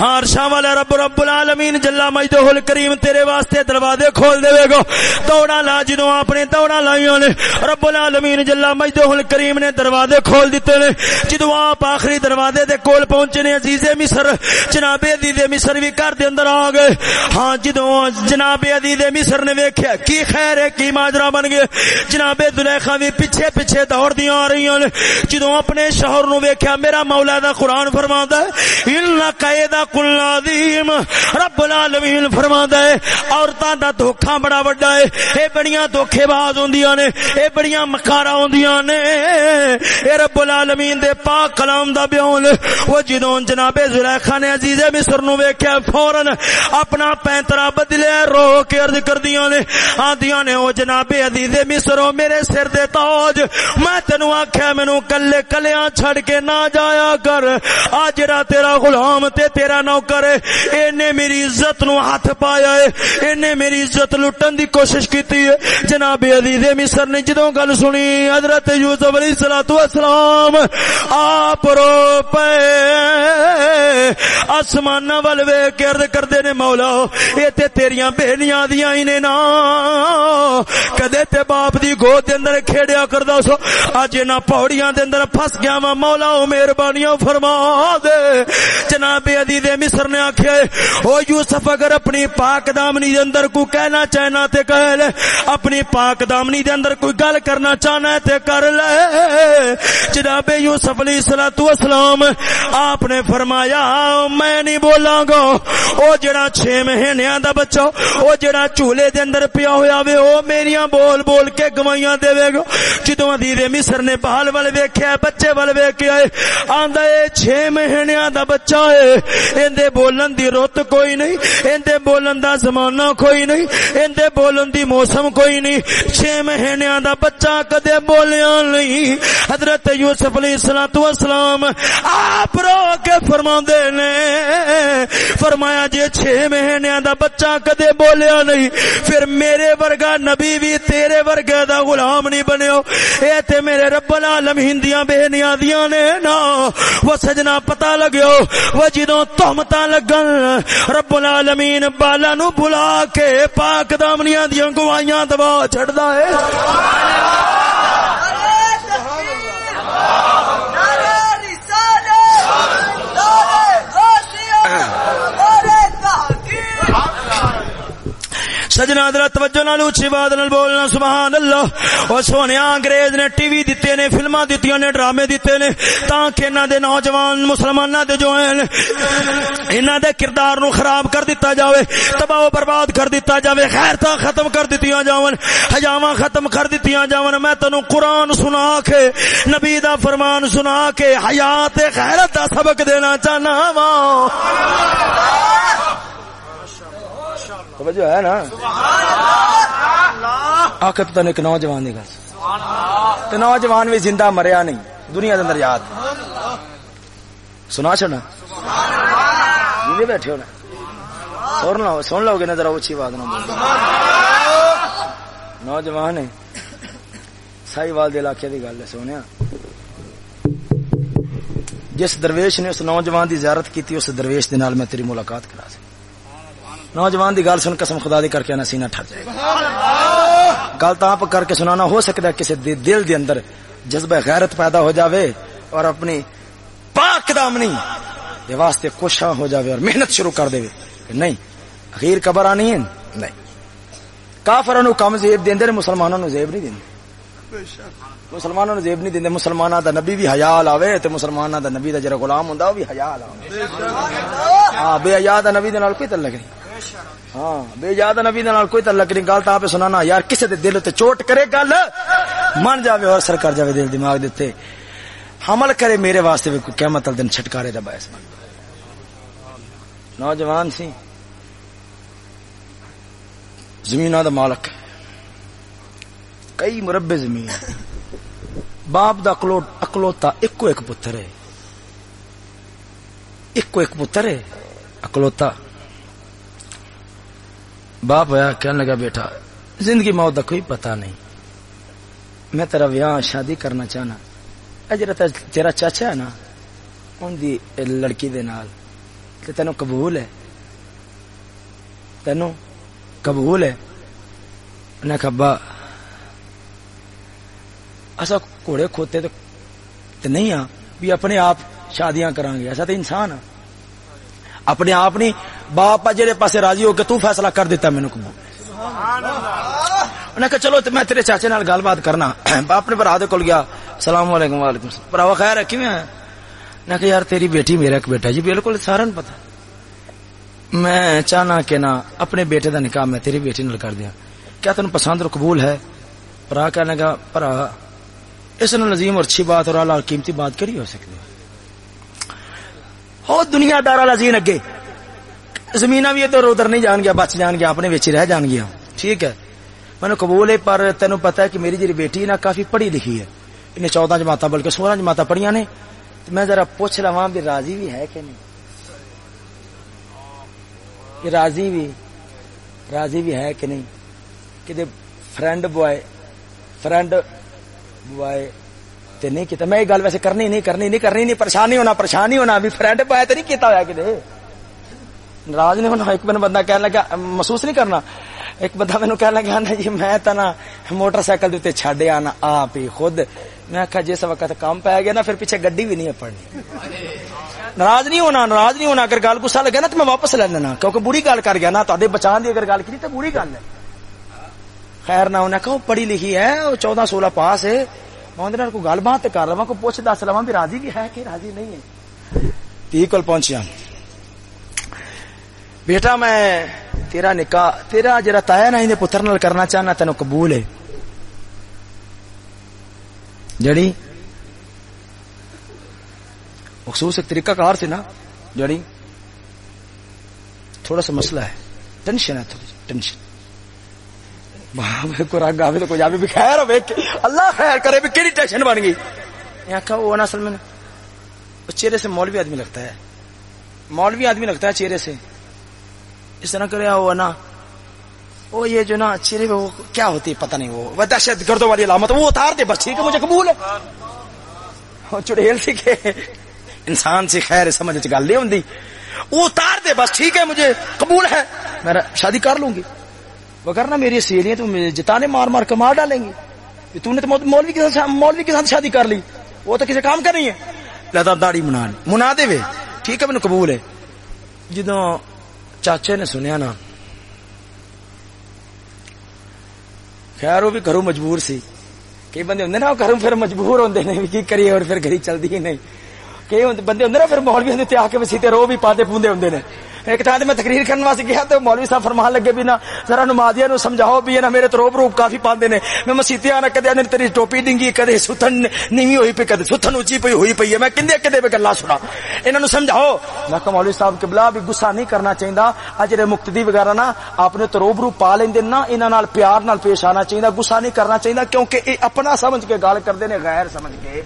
ہار شاہ والا رب رب العالمین جلا مجدہ الکریم تیرے واسطے دروازے کھول دے گا دوڑا لا جدوں اپنے دوڑا لائیاں نے۔ رب العالمین جلا مجدہ الکریم نے دروازے کھول دیتے نے۔ جدوں آپ آخری دروازے دے کول پہنچے نے عزیز مصر، جناب عزیز مصر بھی گھر دے اندر آ گئے۔ ہاں جدوں جناب عزیز مصر نے ویکھیا، کی خیر ہے، کی ماجرا بن گیا جناب زلیخا بھی پیچھے پیچھے دوڑ دی آ رہی ہیں جدوں اپنے شوہر نو ویکھیا، میرا مولا دا قرآن فرماندا ہے ان قیدا کل عظیم رب العالمین فرماندا ہے، عورتاں دا دھوکا بڑا بڑا ہے، اے بڑیاں دھوکے باز ہوندیاں نے، اے بڑیاں مکارا ہوندیاں نے، اے رب العالمین دے پاک کلام دا بیان، وہ جدوں جناب زلیخا نے عزیز مصر نو ویکھیا فورن اپنا پینترا بدلے، رو کے عرض کردیاں نے، آندیاں نے، او جناب عزیز مصر میرے سر دے تاج، میں تینو آکھیا، مینوں کلے کلیاں چھڑ کے نہ جایا کر آ جڑا تیرا غلام تے تیرا نوکر ہے اینے میری عزت نو ہاتھ پایا ہے۔ اینے میری عزت لٹن دی کوشش کیتی ہے۔ جناب عزیز مصر نے جدوں گل سنی، حضرت یوسف علیہ الصلوۃ والسلام، آپ رو پے۔ آسمان ول ویکھ کے عرض کردے نے، مولا، اے تے تیریاں بہنیاں دیاں ہی نے نا۔ کدے تے باپ دی گود دے اندر کھیڑیا کردا سو اج انہاں پہاڑیاں دے اندر پھس گیا وا مولا، او مہربانیاں فرما دے۔ جناب عزیز دے مصر نے آکھیا او یوسف، اگر اپنی پاک دامنی دے اندر کو کہنا چاہنا تے کہہ لے، اپنی پاک دامنی دے اندر کوئی گل کرنا چاہنا ہے تے کر لے۔ جناب یوسف علیہ الصلوۃ والسلام، آپ نے فرمایا، میں نہیں بولاں گا۔ او جڑا 6 مہینیاں دا بچہ، او جڑا چولہے دے اندر پیا ہویا وے، او میریاں بول بول کے گوائیاں دے گا۔ جدوں عزیز مصر نے بال ول ویکھیا بچے ول ویکھیا آندا اے 6 مہینیاں دا بچہ ہے۔ ایندے بولن دی رت کوئی نہیں ایندے بولن دا زمانہ کوئی نہیں ایندے بولن دی موسم کوئی نہیں۔ 6 مہینیاں دا بچہ کدے بولیا نہیں۔ حضرت یوسف علیہ الصلوۃ والسلام آپ رو کے فرماندے نے۔ فرمایا جے 6 مہینیاں دا بچہ کدے بولیا نہیں، پھر میرے ورگا نبی بھی تیرے ورگے دا غلام نہیں بنیو۔ اے تے میرے رب العالمین دیاں بہنیاں دیاں نے نا، وہ سجنا پتہ لگیو۔ وہ جدوں تہمتاں لگن۔ رب العالمین بالا نو بلا کے پاک دامنیاں دیاں گوائیاں دبا چھڑدا ہے۔ سجنا در توجہ نال اچھی بات نال بولنا، سبحان اللہ۔ او سونیا انگریز نے ٹی وی دتے نے، فلماں دتیاں نے، ڈرامے دتے نے، تاں کہ انہاں دے نوجوان مسلماناں دے جو ہیں، انہاں دے کردار نو خراب کر دتا جاوے، تباہ و برباد کر دتا جاوے غیرتاں ختم کر دتیاں جاون، حیاواں ختم کر دتیاں جاون۔ میں تینو قرآن سنا کے، نبی دا فرمان سنا کے، حیات غیرت دا سبق دینا چاہنا وا توجہ ہے نا؟ آخر تو ایک نوجوان دی گل۔ تو نوجوان بھی زندہ مریا نہیں دنیا کے اندر یاد سنا چڑنا بیٹھے ہونا سن لو سن لو گے نا ذرا اچھی بات نوجوان ہے۔ سائی وال علاقے کی گل ہے سونے جس درویش نے اس نوجوان دی زیارت کی اس درویش دے نال میں تیری ملاقات کرا سکتا نوجوان دی گل سن قسم خدا دی کر کے سینہ ٹھر جائے گل تاپ کر کے سنانا ہو سکتا ہے کسی دل دی اندر جذبہ غیرت پیدا ہو جاوے اور اپنی پاک دامنی دے واسطے کوشاں ہو جاوے اور محنت شروع کر دے نہیں اخیر قبر آنی ہے نہیں۔ کافروں نو کم زیب دیندے نے مسلمانوں نو زیب نہیں دیندے مسلمانوں نو زیب نہیں دیندے مسلماناں دا نبی بھی حیال آوے تے مسلماناں دا نبی دا جڑا غلام ہوندا او بھی حیال آوے۔ ہاں بے حیا دا نبی دے نال کوئی تعلق نہیں۔ ہاں بے یاد نبی نال کوئی تعلق نہیں، گل تو سنانا۔ یار کسی دے دل تے چوٹ کرے گل، من جاوے اور اثر کر جاوے دل دماغ دیتے حمل کرے میرے واسطے بھی قیامت دن چھٹکارے دا باعث بن۔ نوجوان سی۔ زمین دا مالک۔ کئی مربے زمین۔ باپ دا اکلو، اکلوتا ایک ایک پتر ہے۔ ایک ایک پتر ہے، اکلوتا۔ باپ آیا کہنے لگا بیٹا، زندگی موت کا کوئی پتہ نہیں۔ میں تیرا ویاہ شادی کرنا چاہنا۔ اجرا تیرا چاچا ہے نا ان دی لڑکی دے نال۔ تے تینو قبول ہے۔ تینو قبول ہے۔ انہیں کہا، با ایسا کوڑے کھوتے تو نہیں ہاں بھی اپنے آپ شادیاں کران گے ایسا تو انسان ہے اپنے آپ نہیں باپ جہے پاس راضی ہو کے تو فیصلہ کر دیتا مینو کبو انہیں کہا چلو میں تیرے چاچے نال گل بات کرنا۔ اپنے برا دے کول گیا، السلام علیکم، وعلیکم السلام۔ برا خیر ہے، کیویں ہے نہ کہ یار، تیری بیٹی میرا ایک بیٹا جی بالکل، سارا پتا میں چاہنا کہ نہ اپنے بیٹے دا نکاح میں تیری بیٹی نال کر دیا کیا تین پسند اور قبول ہے؟ برا کہنے کا برا، اس نے نظیم اور اچھی بات اور اعلی قیمتی بات کری ہو سکتی؟ ہے ہو، دنیا دار لذین اگے۔ زمین بھی ادھر ادھر نہیں جان گیا، بچ جان گیا، اپنے بچ رہ جان گیا۔ ٹھیک ہے۔ میں نے قبول ہے، پر تین پتا ہے کہ میری جی بیٹی نا، کافی پڑھی لکھی ہے۔ انہیں چودہ جماعت بلکہ سولہ جماعت پڑھیا نے۔ تو میں ذرا پوچھ لوا بھی راضی بھی ہے کہ نہیں؟ راضی بھی راضی بھی ہے کہ نہیں؟ کہ فرینڈ بوائے فرینڈ بوائے تے نہیں کیتا۔ میں یہ گل ویسے کرنی نہیں کرنی نہیں کرنی نہیں پریشان نہیں ہونا پریشان نہیں ہونا۔ بھی فرینڈ پایا تو نہیں کیتا ہوا کہ ناراض نہیں ہونا، ایک میں بندہ کہنے لگا، محسوس نہیں کرنا۔ ایک بندہ مینو کہنے لگا نا جی میں تو نا موٹر سائیکل دیتے چھڈ آنا آپ ہی خود۔ میں آخا جس وقت کام پی گیا نا، پھر پیچھے گڈی بھی نہیں پڑنی ناراض نہیں ہونا، ناراض نہیں ہونا۔ اگر گل گسا لگا نا، تو میں واپس لے لینا، کیونکہ بری گل کر گیا نا تے بچان کی اگر گل کی تو بری گل ہے۔ خیر نہ، انہیں کہو پڑھی لکھی ہے، وہ چودہ سولہ پاس ہے۔ میں اندر کو گل بات کر لوا کو پوچھ دس لوا بھی راضی بھی ہے کہ راضی نہیں ہے۔ تی کول پہنچیا بیٹا میں تیرا نکاح تیرا جرا تایا نہ پتر نال کرنا چاہنا تینو قبول ہے جڑی مخصوص ایک طریقہ کار سے نا جڑی تھوڑا سا مسئلہ ہے ٹینشن ہے تھوڑی ٹینشن کو رنگ آئے تو کوئی آئے بھی خیر ہوئے اللہ خیر کرے بھی کیڑی ٹینشن بن گئی آخا وہ نا اصل میں چہرے سے مولوی آدمی لگتا ہے مولوی آدمی لگتا ہے چہرے سے اس طرح کرے وہ نا، وہ یہ جو نا چہرے پہ وہ کیا ہوتی پتہ نہیں، وہ دہشت گردوں والی علامت، وہ اتار دے بس، ٹھیک ہے، مجھے قبول ہے۔ چڑیل سی کے انسان سے خیر سمجھ گل نہیں ہوں وہ اتار دے بس، ٹھیک ہے، مجھے قبول ہے۔ میں شادی کر لوں گی۔ وغیرہ میری سہیلیاں تو جتانے مار مار کے مار ڈالیں گی۔ تو نے تو مولوی کے ساتھ مولوی کے ساتھ شادی کر لی۔ وہ تو کسی کام کا نہیں ہے۔ لتا داڑی منا منا دے وے۔ ٹھیک ہے، مجھے قبول ہے۔ جدوں چاچے نے سنیا نا۔ خیر وہ بھی گھروں مجبور سی۔ کئی بندے ہوں گھروں پھر مجبور ہوندے نے کی کریے اور پھر گھری چلتی ہی نہیں۔ کئی بندے ہوں پھر مولوی ہوں آ کے مسیتے رو بھی پاتے پوندے ہوں نے۔ ایک تھا میں تقریر کرنے واسطے گیا تو مولوی صاحب فرمان لگے بھی نا، ذرا نمازیا نو سمجھاؤ بھی نا میرے تو روب روب کافی پاندے نے۔ میں مسیتے آنا، کدے آنے تیری ٹوپی ڈنگی کدے ستھن نیوی ہوئی پی کدے ستھن اونچی پئی ہوئی پئی ہے۔ میں کندے کدے بھی گلا سنا۔ انہاں نو سمجھاؤ۔ میں کہ مولوی صاحب، قبلہ بھی غصہ نہیں کرنا چاہیے اجرے مقتدی وغیرہ نا اپنے تو روب روب پا لیندے نا، انہاں نال پیار نال پیش آنا چاہیے غصہ نہیں کرنا چاہیے کیونکہ اے اپنا سمجھ کے گل کردے نے، غیر سمجھ کے۔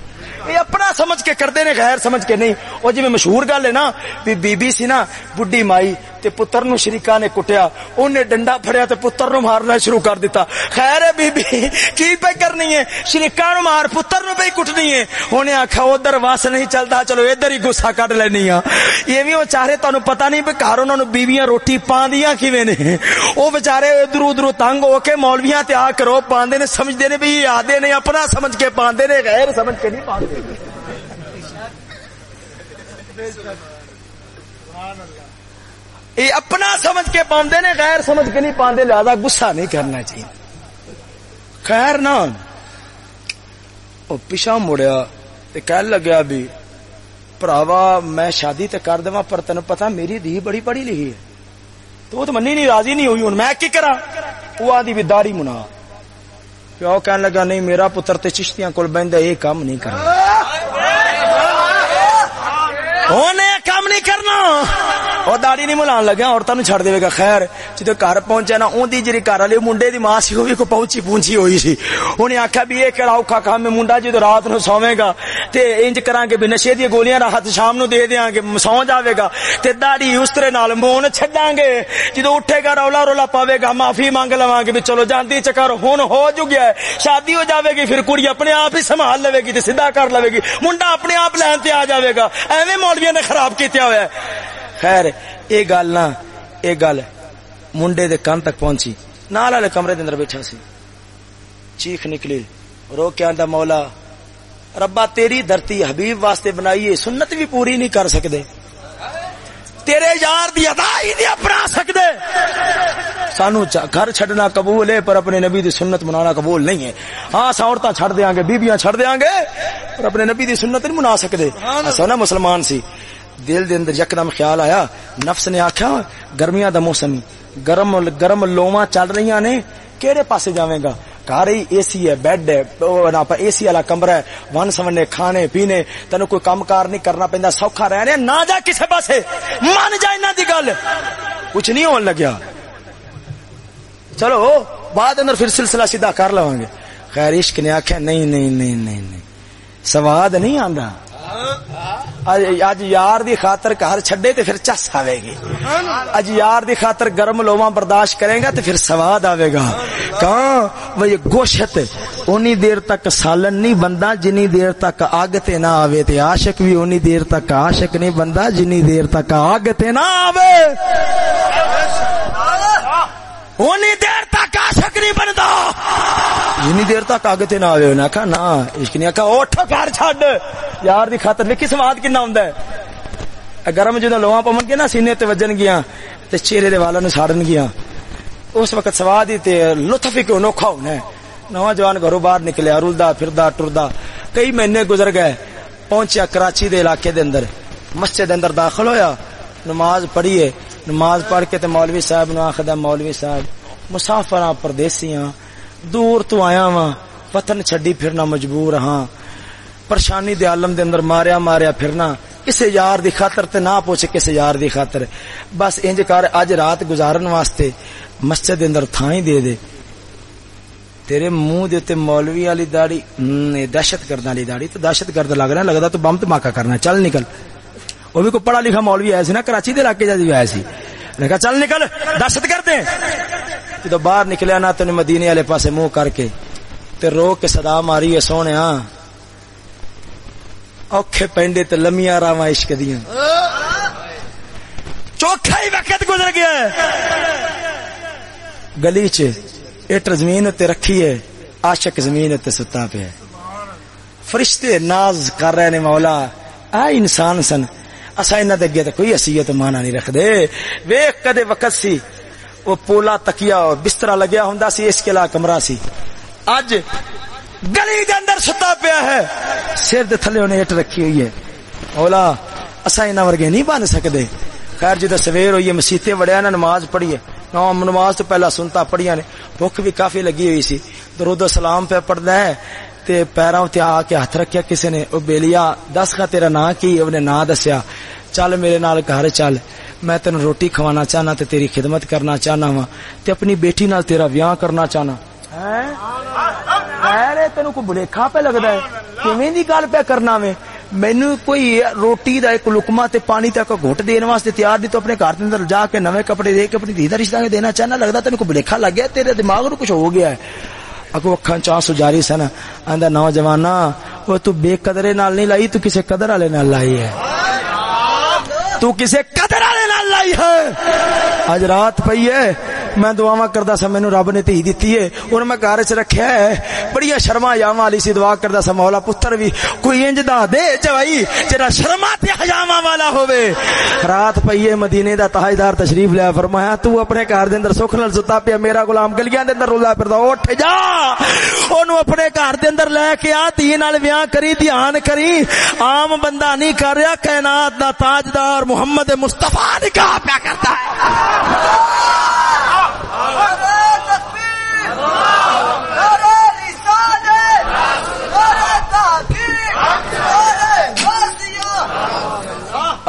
یہ اپنا سمجھ کے کردے نے، غیر سمجھ کے نہیں۔ وہ جی میں مشہور گل ہے نا بی بی سی نا بڈی مائی تے پتر نو شریکا نے کٹیا۔ انہیں ڈنڈا پھڑیا تے پتر نو مارنا شروع کر دیتا خیر ہے بی بی کی پہ کرنی ہے؟ شریکا نو مار، پتر نو پہ کٹنی ہے۔ انہیں آخا ادھر واس نہیں چلتا چلو ادھر ہی گسا کٹ لینی ہاں۔ یہ بھی وہ چاہے تہن پتا نہیں بھی گھر انہوں نے بیویاں روٹی پاندیاں کیویں نے۔ وہ بچارے ادھر ادھر تنگ ہو کے مولویاں تے آ کرو، پاندے نے سمجھدے نے بھی یہ آدھے نے اپنا سمجھ کے، پاندے نے غیر سمجھ کے نہیں پاندے یہ اپنا سمجھ کے پاندے نے، غیر سمجھ کے نہیں پاندے، لہذا گسا نہیں کرنا چاہیے۔ خیر نہ پیچھا مڑیا کہہ لگیا بھی، پراوا، میں شادی تے کر دوا پر تین پتا میری دھی بڑی پڑھی لکھی ہے۔ تو وہ تو منی نہیں، راضی نہیں ہوئی ہوں۔ میں کی کرا وہ آدھی بھی داڑی منا۔ پیو کہن لگا، نہیں، میرا پتر تے چشتیاں کول بہندا یہ کام نہیں کرنا۔ کام نہیں کرنا۔ اور داڑی نہیں ملان لگا عورتوں نے چھڑ دے گا خیر جدو گھر پہنچا نا اون دی جی گھر والے منڈے دی ماں سی وہ بھی کو پہنچی پونچی ہوئی سی انہیں آخیا بھی یہ کہڑا اوکھا کام ہے منڈا جدو رات نو سوے گا تے انج کران گے بھی نشے دی گولیاں راحت شام نو دے دیاں گے سو جاوے گا تے داڑی اس طرح نال مون چھڈاں گے جدو اٹھے گا رولا رولا پاوے گا معافی مانگ لواں گے بھی چلو جاندی چکر ہن ہو جو گیا ہے شادی ہو جاوے گی پھر کڑی اپنے آپ ہی سنبھال لے گی تے سیدھا کر لے گی منڈا اپنے آپ لین تے آ جاوے گا ایویں مولویوں نے خراب کیتا ہوا ہے خیر یہ گل نہ یہ گل منڈے دے کان تک پہنچی۔ نال والے کمرے دے اندر بیٹھا سی۔ چیخ نکلی رو کے آندا مولا ربا تیری دھرتی حبیب واسطے بنائی ہے سنت بھی پوری نہیں کر سکدے۔ تیرے یار دی ادا ہی نہیں اپنا سکدے۔ سانو گھر چھڈنا قبول ہے پر اپنے نبی دی سنت منانا قبول نہیں ہے۔ ہاں اسا عورتاں چھڈ دیاں گے بیبییاں چھڈ دیاں گے پر اپنے نبی دی سنت نہیں منا سکدے۔ اسا نا مسلمان سی۔ دل دے اندر یکدم خیال آیا، نفس نے آخیا گرمیاں دا موسم، گرم گرم لوواں چل رہی نے کہڑے پاسے جاویں گا؟ گھر ہی اے سی ہے بیڈ ہے اے سی والا کمرہ ہے، ون سمنے کھانے، پینے تینو کوئی کام کار نہیں کرنا پہندا سوکھا رہنے نہ جا کسے پاسے، من جا انہاں دی گل۔ کچھ نہیں ہون لگیا۔ چلو، بعد اندر پھر سلسلہ سیدھا کر لواں گے۔ خیر، عشق نے آخیا نہیں نہیں نہیں نہیں نہیں۔ سواد نہیں آندا۔ اج یار دی خاطر گھر چھڈے تے پھر چس آوے گی. اج یار دی خاطر گرم لواں برداشت کرے گا تے پھر سواد آوے گا. کہاں وہ گوشت اونی دیر تک سالن نہیں بندہ جنی دیر تک آگ تے نہ آوے تے عاشق بھی اونی دیر تک عاشق نہیں بندہ جنی دیر تک آگ تے نہ آوے. اونی دیر تک عاشق نہیں بندا۔ جنی دیر تک آگ تے نہ آوے، انہاں کہا نا عشق نہیں کہا اٹھ گھر چھڈ۔ یار دی خاطر لکھی سواد کنا ہوندا ہے۔ گرم جدو لواں پون گے نا، سینے تے وجن گیا تے چہرے دے والا نو ساڑن گیا۔ اس وقت سواد ہی تے لطف ہی کیوں نوکھا ہونا ہے۔ نوجوان گھروں باہر نکلیا، رلدا، پھردا، ٹردا۔ کئی مہینے گزر گئے، پہنچیا کراچی دے علاقے دے اندر۔ مسجد اندر داخل ہویا، نماز پڑھیے۔ نماز پڑھ کے تے مولوی صاحب نو آخدا مولوی صاحب، مسافراں، پردیسیاں، دور تو آیا وا وطن چھڈی پھرنا مجبور ہاں۔ پریشانی دے عالم دے اندر ماریا ماریا پھرنا۔ کسے یار دی خاطر تے نہ پوچھے کسے یار دی خاطر۔ بس انج کر اج رات گزارن واسطے مسجد دے اندر تھاں ہی دے دے۔ تیرے منہ دے تے مولوی والی داڑھی دہشت گرد والی داڑھی تو دہشت گرد لگ رہا لگتا تو بم دھماکہ کرنا چل نکل۔ وہ بھی کوئی پڑھا لکھا مولوی آیا سی نا، کراچی دے علاقے جا آیا سی۔ نے کہا، چل نکل، دہشت گرد جدو باہر نکلیا نہ تو مدینے والے پاسے منہ کر کے تے رو کے صدا ماری ہے سونے۔ ہاں۔ اوکھے پینڈے تے لمیاں راواں عشق دیاں۔ چوکھا ہی وقت گزر گیا ہے۔ گلی چ اٹ زمین تے رکھی ہے، عاشق زمین تے ستا پہ ہے۔ فرشتے ناز کر رہے نے مولا آ انسان سن اسا انہاں دے اگے تے کوئی حیثیت مانا نہیں رکھ دے ویکھ کدے وقت سی، وہ پولا تکیا بستر لگیا ہوندا سی، اس کے لا کمرہ سی۔ اج گلی دے اندر ستا پیا ہے۔ سر دے تھلے انہیں اٹ رکھی ہوئی ہے۔ اولا اسا انہاں ورگے نہیں بن سکدے۔ خیر، جدو سویر ہوئی ہے مسیتے وڑیا نا نماز پڑھیے نماز تو پہلا سنتا پڑھیا نے۔ بھوک بھی کافی لگی ہوئی سی۔ درود و سلام پہ پڑھدا ہے۔ تے پیراں تے آ کے ہاتھ رکھیا کسی نے او بیلیا، دس کا تیرا نا کی؟ اونے نا دسیا، چل میرے نال گھر چل، میں تین روٹی کھوانا چاہنا تے تیری خدمت کرنا چاہنا وا، تے اپنی بیٹی نال تیرا ویاہ کرنا چاہنا۔ ہاں؟ ہاں تین کو بلیکھا پہ لگتا ہے۔ کیویں دی گل پہ کرنا میں مینو کوئی روٹی دا ایک لکما تے پانی تک گھٹ دین واسطے تیار دی تو اپنے گھر کے اندر جا کے نوے کپڑے دے کے اپنی دھی دا رشتہ دینا چاہنا لگتا تین کو بلیکھا لگ گیا، تیرے دماغ نو کچھ ہو گیا ہے۔ اگو اکھاں چاہ سجاری سن۔ آندا نوجوانا وہ تو بے قدرے نال نہیں لائی، تو کسے قدر والے نال لائی ہے۔ تو کسے قدر والے نال لائی ہے۔ اج رات پئی ہے۔ میں دعا کردا سا، مینوں رب نے تھی دتی ہے۔ اور میں گھر چ رکھیا ہے۔ بڑی شرما یاواں والی سی دعا کردا سا، مولا پتر بھی کوئی انج دا دے چوائی جڑا شرما تے حیاواں والا ہوے رات پئی مدینے دا تاجدار تشریف لیا، فرمایا، تو اپنے گھر دے اندر سکھ نال ستا پیا، میرا غلام گلیاں دے اندر رولا پھردا اٹھ جا۔ اونوں اپنے گھر دے اندر لے کے آ تی نال ویاہ کری، دھیان کری۔ عام بندہ نہیں کر رہا، کائنات دا تاجدار محمد مصطفی نکاح پیا کرتا ہے۔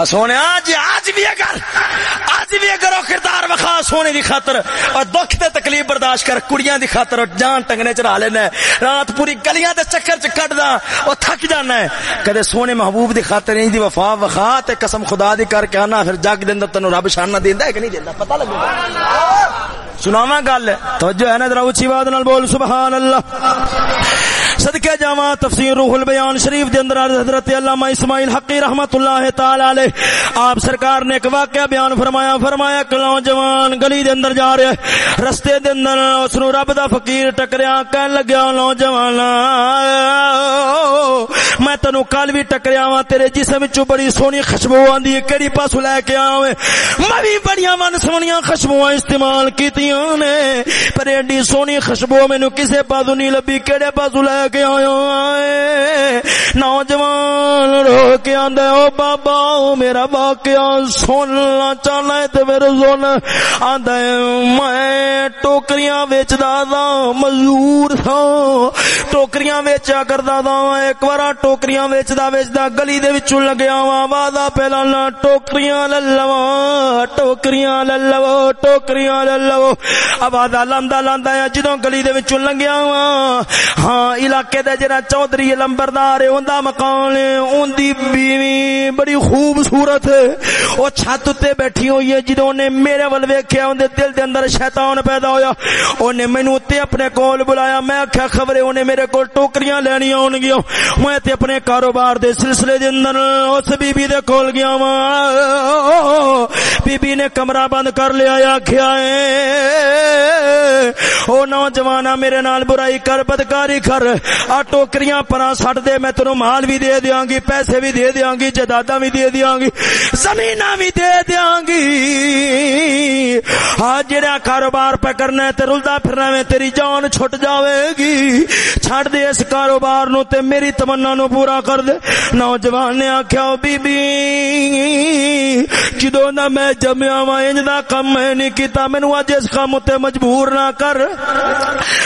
سونے، آج آج بھی اگر آج بھی اگر کردار وخا سونے دی خاطر اور دکھ تے تکلیف برداشت کر، کڑیاں دی خاطر اور جان ٹنگنے چڑھا لینا رات پوری گلیاں دے چکر چ کٹ دا اور تھک جانا ہے۔ کدے سونے محبوب دی خاطر نہیں دی وفا وخا تے قسم خدا دی کر کے آنا، پھر جگ دن تینوں رب شان نہ دیندا ہے کہ نہیں دیندا؟ پتہ لگے۔ گا سناواں گل۔ توجہ ہے نا ذرا اونچی آواز نال بول سبحان اللہ۔ صدقے جاواں تفسیر روح البیان شریف دے اندر حضرت علامہ اسماعیل حقی رحمت اللہ تعالی علیہ، آپ سرکار نے ایک واقعہ بیان فرمایا فرمایا کہ نوجوان گلی دے اندر جا رہے رستے دے اندر اس نو رب دا فقیر ٹکریا، کہن لگیا، نوجوان، میں تینو کل بھی ٹکریا وا تیرے جسم وچوں بڑی سونی خوشبو آندی ہے، کیڑی پاسو لے کے آویں میں؟ بھی بڑیاں من سونیاں خوشبو استعمال کیتیاں نے، پر ایڈی سونی خوشبو مینوں کسے پاسو نہیں لبھی، کیڑے پاسو لے کے آیا نوجوان رو کے آدھا او بابا میرا واقعہ سننا چاہنا ہے تے میرے سن آدھا میں ٹوکریاں ویچدا دا مزدور تھا ٹوکریاں ویچا کردا دا ایک بار ٹوکریاں ویچدا ویچدا گلی دے وچوں لگیا وا وادا پہلا نہ ٹوکریاں للوا ٹوکریاں للو ٹوکریاں للو اب آدھا لاندا لاندا جدوں گلی دے وچوں لنگیا وا ہاں علاقے دا جڑا چودھری لمبردار ہے، اوندا مکان ہے، اوندی بیوی، بڑی خوبصورت ہے۔ او چھت تے بیٹھی ہوئی ہے جدوں نے میرے ول ویکھیا، اوندے دل دے اندر شیطان پیدا ہویا۔ اونے مینوں تے اپنے کول بلایا، میں آکھیا خبر اونے میرے کول ٹوکریاں لینی آن گیا میں تے اپنے کاروبار دے سلسلے دے اندر اس بی بی دے کول گیا وا بی بی نے کمرہ بند کر لیا، آکھیا، اے، او نوجوانا میرے نال برائی کر، بدکاری کر۔ آ ٹوکریاں پرا سٹ دے، میں تینوں مال بھی دے دیاں گی پیسے بھی دے دیاں گی جدادا بھی دے دیاں گی زمین بھی دے دیاں گی ہاں جڑا کاروبار پہ کرنا ہے تے رلدا پھرنا میں تیری جان چھٹ جاوے گی چھڑ دے اس کاروبار نو تے میری تمنا نو پورا کر دے۔ نوجوان نے آکھیا، او بی بی جدوں نہ میں جمیا وا انج دا کم میں نہیں کیتا، مینوں اج اس کام تے مجبور نہ کر۔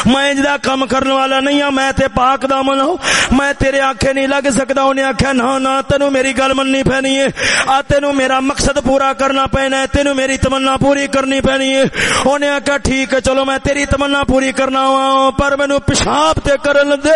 میں انج دا کم کرنے والا نہیں ہوں میں تے پاک دامن ہوں میں تیرے آنکھیں نہیں لگ سکتا، انہیں آنکھیں نا نا تینو میری گل مننی پینی ہے۔ آ تینو میرا مقصد پورا کرنا پینا ہے تینو میری تمنا پوری کرنی پینی ہے۔ انہیں آنکھیں ٹھیک ہے، چلو میں تیری تمنا پوری کرنا ہوں، پر مینو پیشاب تے کرن دے۔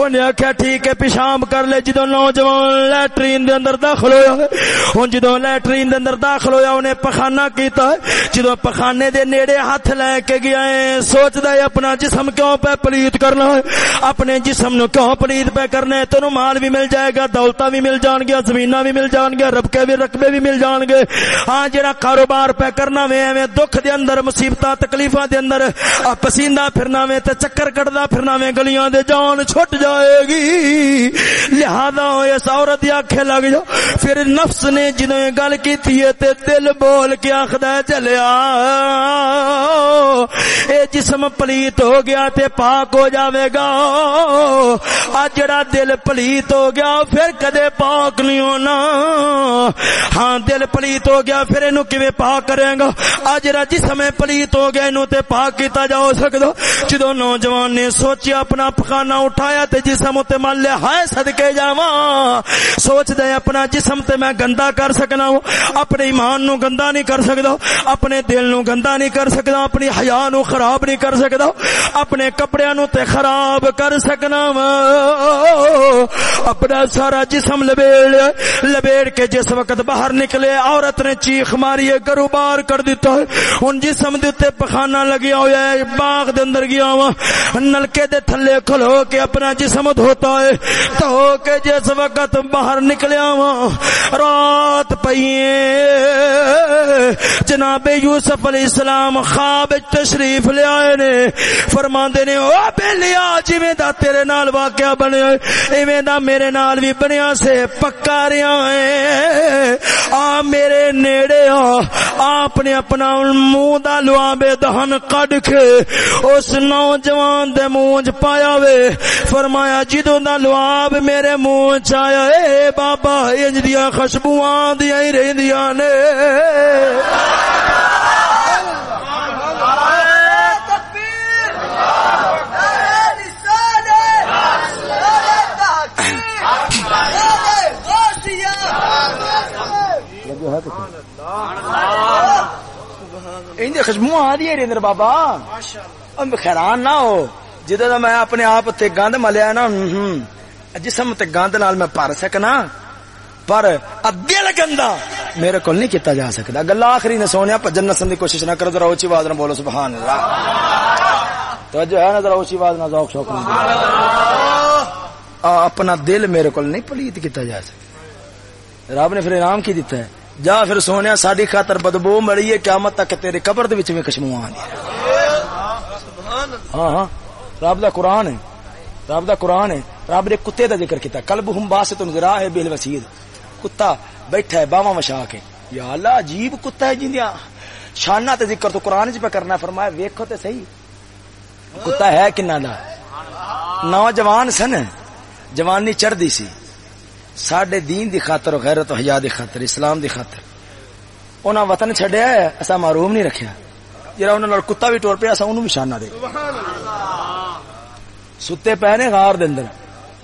انہیں آنکھیں ٹھیک ہے، پیشاب کر لے۔ جدو نوجوان لیٹرین دے اندر داخل ہویا ہے، ہن جدو لیٹرین دے اندر داخل ہویا، انہیں پخانہ کیتا ہے۔ جدو پخانے دے نیڑے ہاتھ لے کے گیا ہے، سوچ ہے اپنا جسم کیوں پہ پلیت کرنا ہے؟ اپنے جسم نو کیوں پلیت پہ کرنا ہے مال بھی مل جائے گا دولتا بھی مل جان گیا زمین بھی مل جان گیا، ربکے بھی، رقبے بھی مل جان گے۔ ہاں جڑا کاروبار پہ کرنا وے، ایویں دکھ دے اندر، مصیبتاں، تکلیفاں دے اندر پسیندا پھرنا وے تے چکر کٹدا پھرنا وے، گلیاں دے جان چھٹ جائے گی۔ لہذا اس عورت دی آنکھیں لگ جا پھر نفس نے جدو گل کی دل بول کے آخد چلیا اے جسم پلیت ہو گیا تے پاک ہو جاوے گا۔ آ جڑا دل پلیت ہو گیا، پھر کدے پاک نہیں ہونا۔ ہاں دل پلیت ہو گیا، پھر اینو کیویں پاک کرے گا؟ آ جڑا جسم پلیت ہو گیا، اینو تے پاک کیتا جا سکدا۔ جدو نوجوان نے سوچیا، اپنا پخانا اٹھایا تے جسم تے مل لیا، ہائے صدقے جاواں۔ سوچ دے اپنا جسم تے میں گندا کر سکنا ہوں۔ اپنے ایمان نو گندا نہیں کر سکدا۔ اپنے دل نو گندا نہیں کر سکدا۔ اپنی حیا نو خراب نہیں کر سکدا۔ اپنے کپڑے نو تے خراب کر سکنا وا۔ اپنا سارا جسم لبیڑ لبیڑ کے جس وقت باہر نکلے، عورت نے چیخ ماری ہے گرو بار کر دیتا ہے۔ ان جسم دے تے پخانا لگیا ہوا ہے، باغ دے اندر گیا وا۔ نلکے دے تھلے کھلو کے اپنا جسم دھوتا ہے۔ تو کے جس وقت باہر نکلیا وا، رات پئیے جناب یوسف علیہ السلام خواب تشریف لے آئے نے۔ فرما نے، او بے لیا جی دا تیرے نال واقعہ بنے ایویں دا میرے نال بھی بنیا سے پکا رہا ہے۔ آ میرے نیڑے آ اپنے اپنا منہ دا لوابے دہن کڈ کے اس نوجوان دے منہ پایا وے۔ فرمایا، جدوں دا لواب میرے منہ چایا اے بابا، انج دیا خوشبواں دیا ہی رہندیاں نے۔ خشبو آ رہی ہے بابا. خیران نہ ہو. جدو میں اپنے آپ تے گند ملیا نا جسم تے گند نال میں پر سکنا. پر دل گندا. میرے کو نہیں کیتا جا سکتا گلا آخری نے سونے پجن نسن کی کوشش نہ کرو ذرا اونچی آواز نہ بولو سبحان اللہ. تو جو ہے نا ذرا اونچی آواز نہ ذوق شوق نہ اپنا دل میرے کو نہیں پلیت کیتا جا سکتا رب نے پھر انعام کی دیتا ہے. جا پھر سونے ساری خاطر بدبو مڑی ہے، قیامت تک تیرے قبر دے وچ میں کشمو ہاں ہاں رب دا قرآن ہے، رب دا قرآن ہے۔ رب نے کتے دا ذکر کیتا، قلب ہم باسط ذرا ہے بل وسید کتا بیٹھا ہے، باواں وشا کے یا اللہ، عجیب کتا ہے جندیاں شانہ تے ذکر تو قرآن وچ پہ کرنا فرمایا، ویکھو تے صحیح۔ کتا ہے کنا دا؟ نوجوان سن، جوانی چڑھ دی سی۔ ساڈے دین دی خاطر غیرت و حیا دی خاطر، اسلام دی خاطر۔ انہاں وطن چھڈیا ہے، اسا محروم نہیں رکھیا۔ جڑا انہاں نال کتا بھی ٹور پیا، اسا اونوں بھی شانہ دے۔ ستے پے نے غار دے اندر۔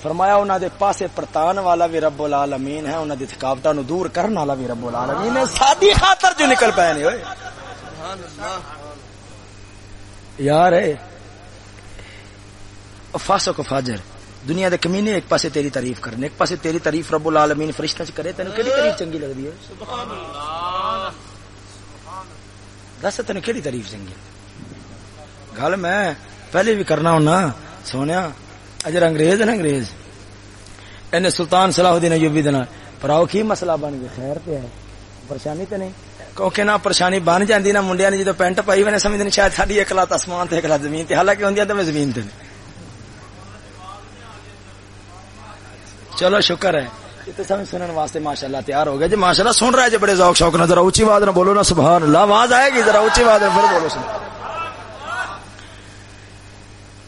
فرمایا انہاں دے پاسے پرتان والا بھی رب العالمین ہے انہاں دی تھکاوٹاں نو دور کرن والا بھی رب العالمین ہے۔ سادی خاطر جو نکل پے نے، اوئے۔ سبحان اللہ یار اے فاسق و فاجر۔ دنیا دے کمینے ایک پاسے تیری تعریف کرنے، ایک پاسے تیری تعریف رب العالمین فرشتہ چ کرے، تینو کیڑی تعریف چنگی لگدی ہے؟ سبحان اللہ دس، تینو کیڑی تعریف چنگی گل میں پہلے بھی کرنا ہونا، سونیا، اجر انگریز ہے نا انگریز؟ اینے سلطان صلاح الدین ایوبی دنا پر آؤ کی مسئلہ بن گیا؟ خیر پہ ہے۔ پریشانی تے نہیں؟ کیونکہ نہ پریشانی بن جاندی نا منڈیا نے جدو پینٹ پائی، میں سمجھنے شاید ساری ایک لات آسمان تے ایک لات زمین تے۔ حالانکہ ہوندی تے میں زمین تے۔ نہیں چلو، شکر ہے۔ سنن واسطے ماشاء اللہ تیار ہو گیا جی ماشاء اللہ سن رہا ہے جی بڑے ذوق، شوق نہ ذرا اونچی آواز نہ بولو نا سبحان اللہ۔ آواز آئے گی، ذرا اونچی آواز پھر بولو سن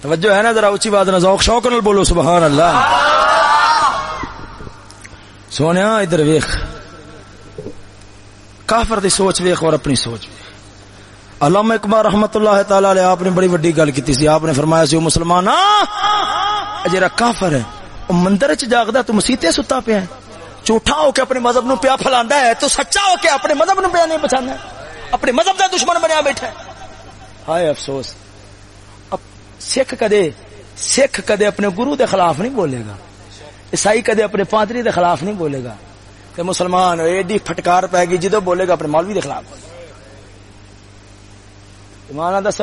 توجہ ہے نا، ذرا اونچی آواز نہ، ذوق، شوق نہ بولو، سبحان اللہ۔ سونے، ادھر ویخ کافر دی سوچ ویخ اور اپنی سوچ علامہ اقبال رحمت اللہ تعالی علیہ، آپ نے بڑی وڈی گل کی سی۔ آپ نے فرمایا سی مسلمان جرا کافر ہے مندر چ جاگدا تو مسیتے ستا پیا جھوٹا ہو کے اپنے مذہب نو پیا پھلاندا ہے، تو سچا ہو کے اپنے مذہب نو پیا نہیں بچانا اپنے مذہب دا دشمن بنیا بیٹھا ہے۔ ہائے افسوس۔ اب سکھ کدے سکھ کدے اپنے گرو دے خلاف نہیں بولے گا۔ عیسائی کدے اپنے پادری دے خلاف نہیں بولے گا۔ تے مسلمان، ایڈی پھٹکار پے گی جدو بولے گا اپنے مولوی دے خلاف۔ ایمان دس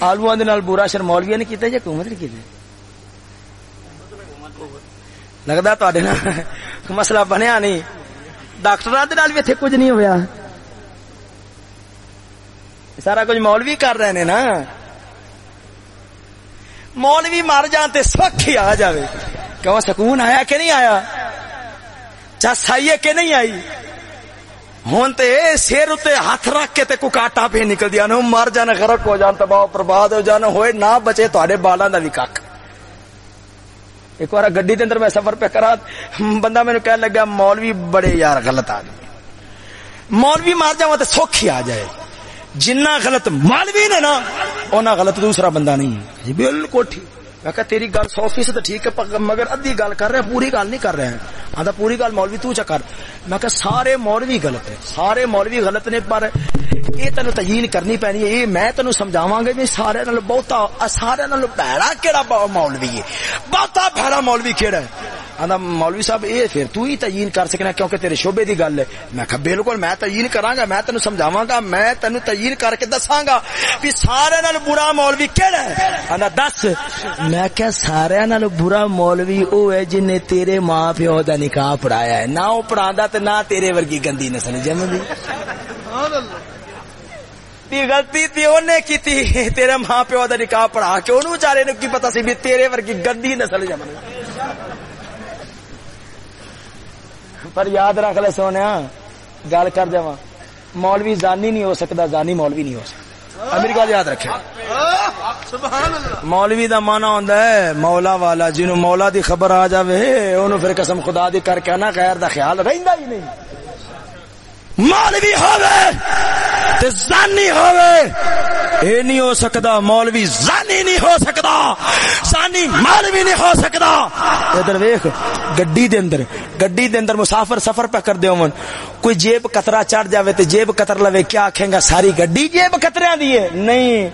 آلو نال برا شر مولوی نے کیتا یا حکومت نے کیتا لگتا تے مسئلہ بنیا نہیں ڈاکٹر بھی اتنے کچھ نہیں ہوا سارا کچھ مولوی کر رہے ہیں نا مولوی مر جان تے سکھ ہی آ جائے کہ سکون آیا کہ نہیں آیا چس آئی ہے کہ نہیں آئی ہوں تے سیر اتنے ہاتھ رکھ کے تے کو کاٹا پہ نکل دیا مر جانا غرق ہو جان تباہ برباد ہو جانا ہوئے نہ بچے تے بالاں دا بھی کھ ایک بار گڈی دے اندر میں سفر پہ کرا، بندہ میرے کہنے لگا، مولوی بڑے یار غلط آدمی مولوی مار جا تو سوکھ ہی آ جائے۔ جنہ غلط مولوی نے نا، اونا غلط دوسرا بندہ نہیں ہے۔ بالکل ٹھیک۔ میں کہا، تیری گل سو فیصد ٹھیک ہے مگر ادھی گل کر رہے ہیں، پوری گل نہیں کر رہے ہیں۔ آدھا پوری گل مولوی تو چا کر۔ میں کہا، سارے مولوی غلط ہیں۔ سارے مولوی غلط نے پر یہ تینو تجیل کرنی پینی ہے، یہ میں تینو سمجھاواں گا بھی سارے نال بہتا سارے نال بھڑا کیڑا مولوی ہے۔ بہتا بھڑا مولوی کیڑا ہے؟ آدھا مولوی صاحب یہ پھر تو ہی تعین کر سکنا کیونکہ تیرے شعبے دی گل ہے۔ میں کہا، بالکل میں تعین کراں گا میں تینو سمجھاواں گا میں تینو تعین کر کے دساں گا بھی سارے نال برا مولوی کیڑا ہے؟ آدھا دس۔ میں کہا، سارے نال برا مولوی او ہے جن نے تیرے ماں پیو دا نکاح پڑھایا ہے۔ نہ او پڑھاندا تے نہ تیرے ورگی گندی نسل جم دی۔ تی غلطی تی اونے کیتی، تیرے ماں پیو دا نکاح پڑھا کے، اونوں بیچارے نو کی پتہ سی بھی تیرے ورگی گندی نسل جم دی۔ پر یاد رکھ لے سونے، گل کر جاواں مولوی زانی نہیں ہو سکتا، زانی مولوی نہیں ہو سکتا۔ امریکہ یاد رکھے۔ مولوی دا مانا ہوندا ہے، مولا والا جنوں مولا دی خبر آ جاوے اونوں پھر قسم خدا دی کر کے نا غیر دا خیال رہندا ہی نہیں۔ مولوی ہوے تے زانی ہوے اے نہیں ہو سکدا، مولوی زانی نہیں ہو سکدا۔ زانی مولوی نہیں ہو سکدا۔ ادھر ویکھ، گڈی دے اندر، گڈی دے اندر مسافر سفر پہ کر دے ہون۔ کوئی جیب قطرہ چڑھ جاوے تے جیب قطر لوے، کیا آکھیں گا؟ ساری گڈی جیب قطریاں دی ہے۔ نہیں،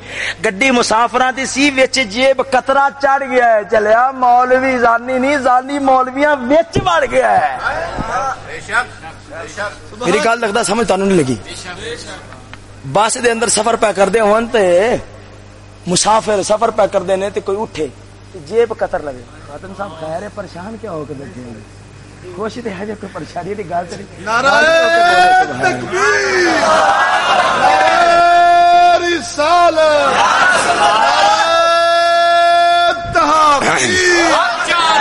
گڈی مسافراں دی سی وچ جیب قطرہ چڑھ گیا ہے۔ چلیا مولوی زانی نہیں، زانی مولویاں وچ وڑ گیا ہے۔ بے شک۔ میری گل لگتا سمجھ تانوں نہیں لگی۔ بس دے اندر سفر پہ کردے ہون تے مسافر سفر پہ کردے نے تے کوئی اٹھے۔ جیب قطر لگے۔ خاتم صاحب خیر پریشان کیا ہو کے بیٹھے ہیں؟ تے ہے کوئی پریشانی دی گل تے نعرہ تکبیر! نعرہ رسالت! تحقیق!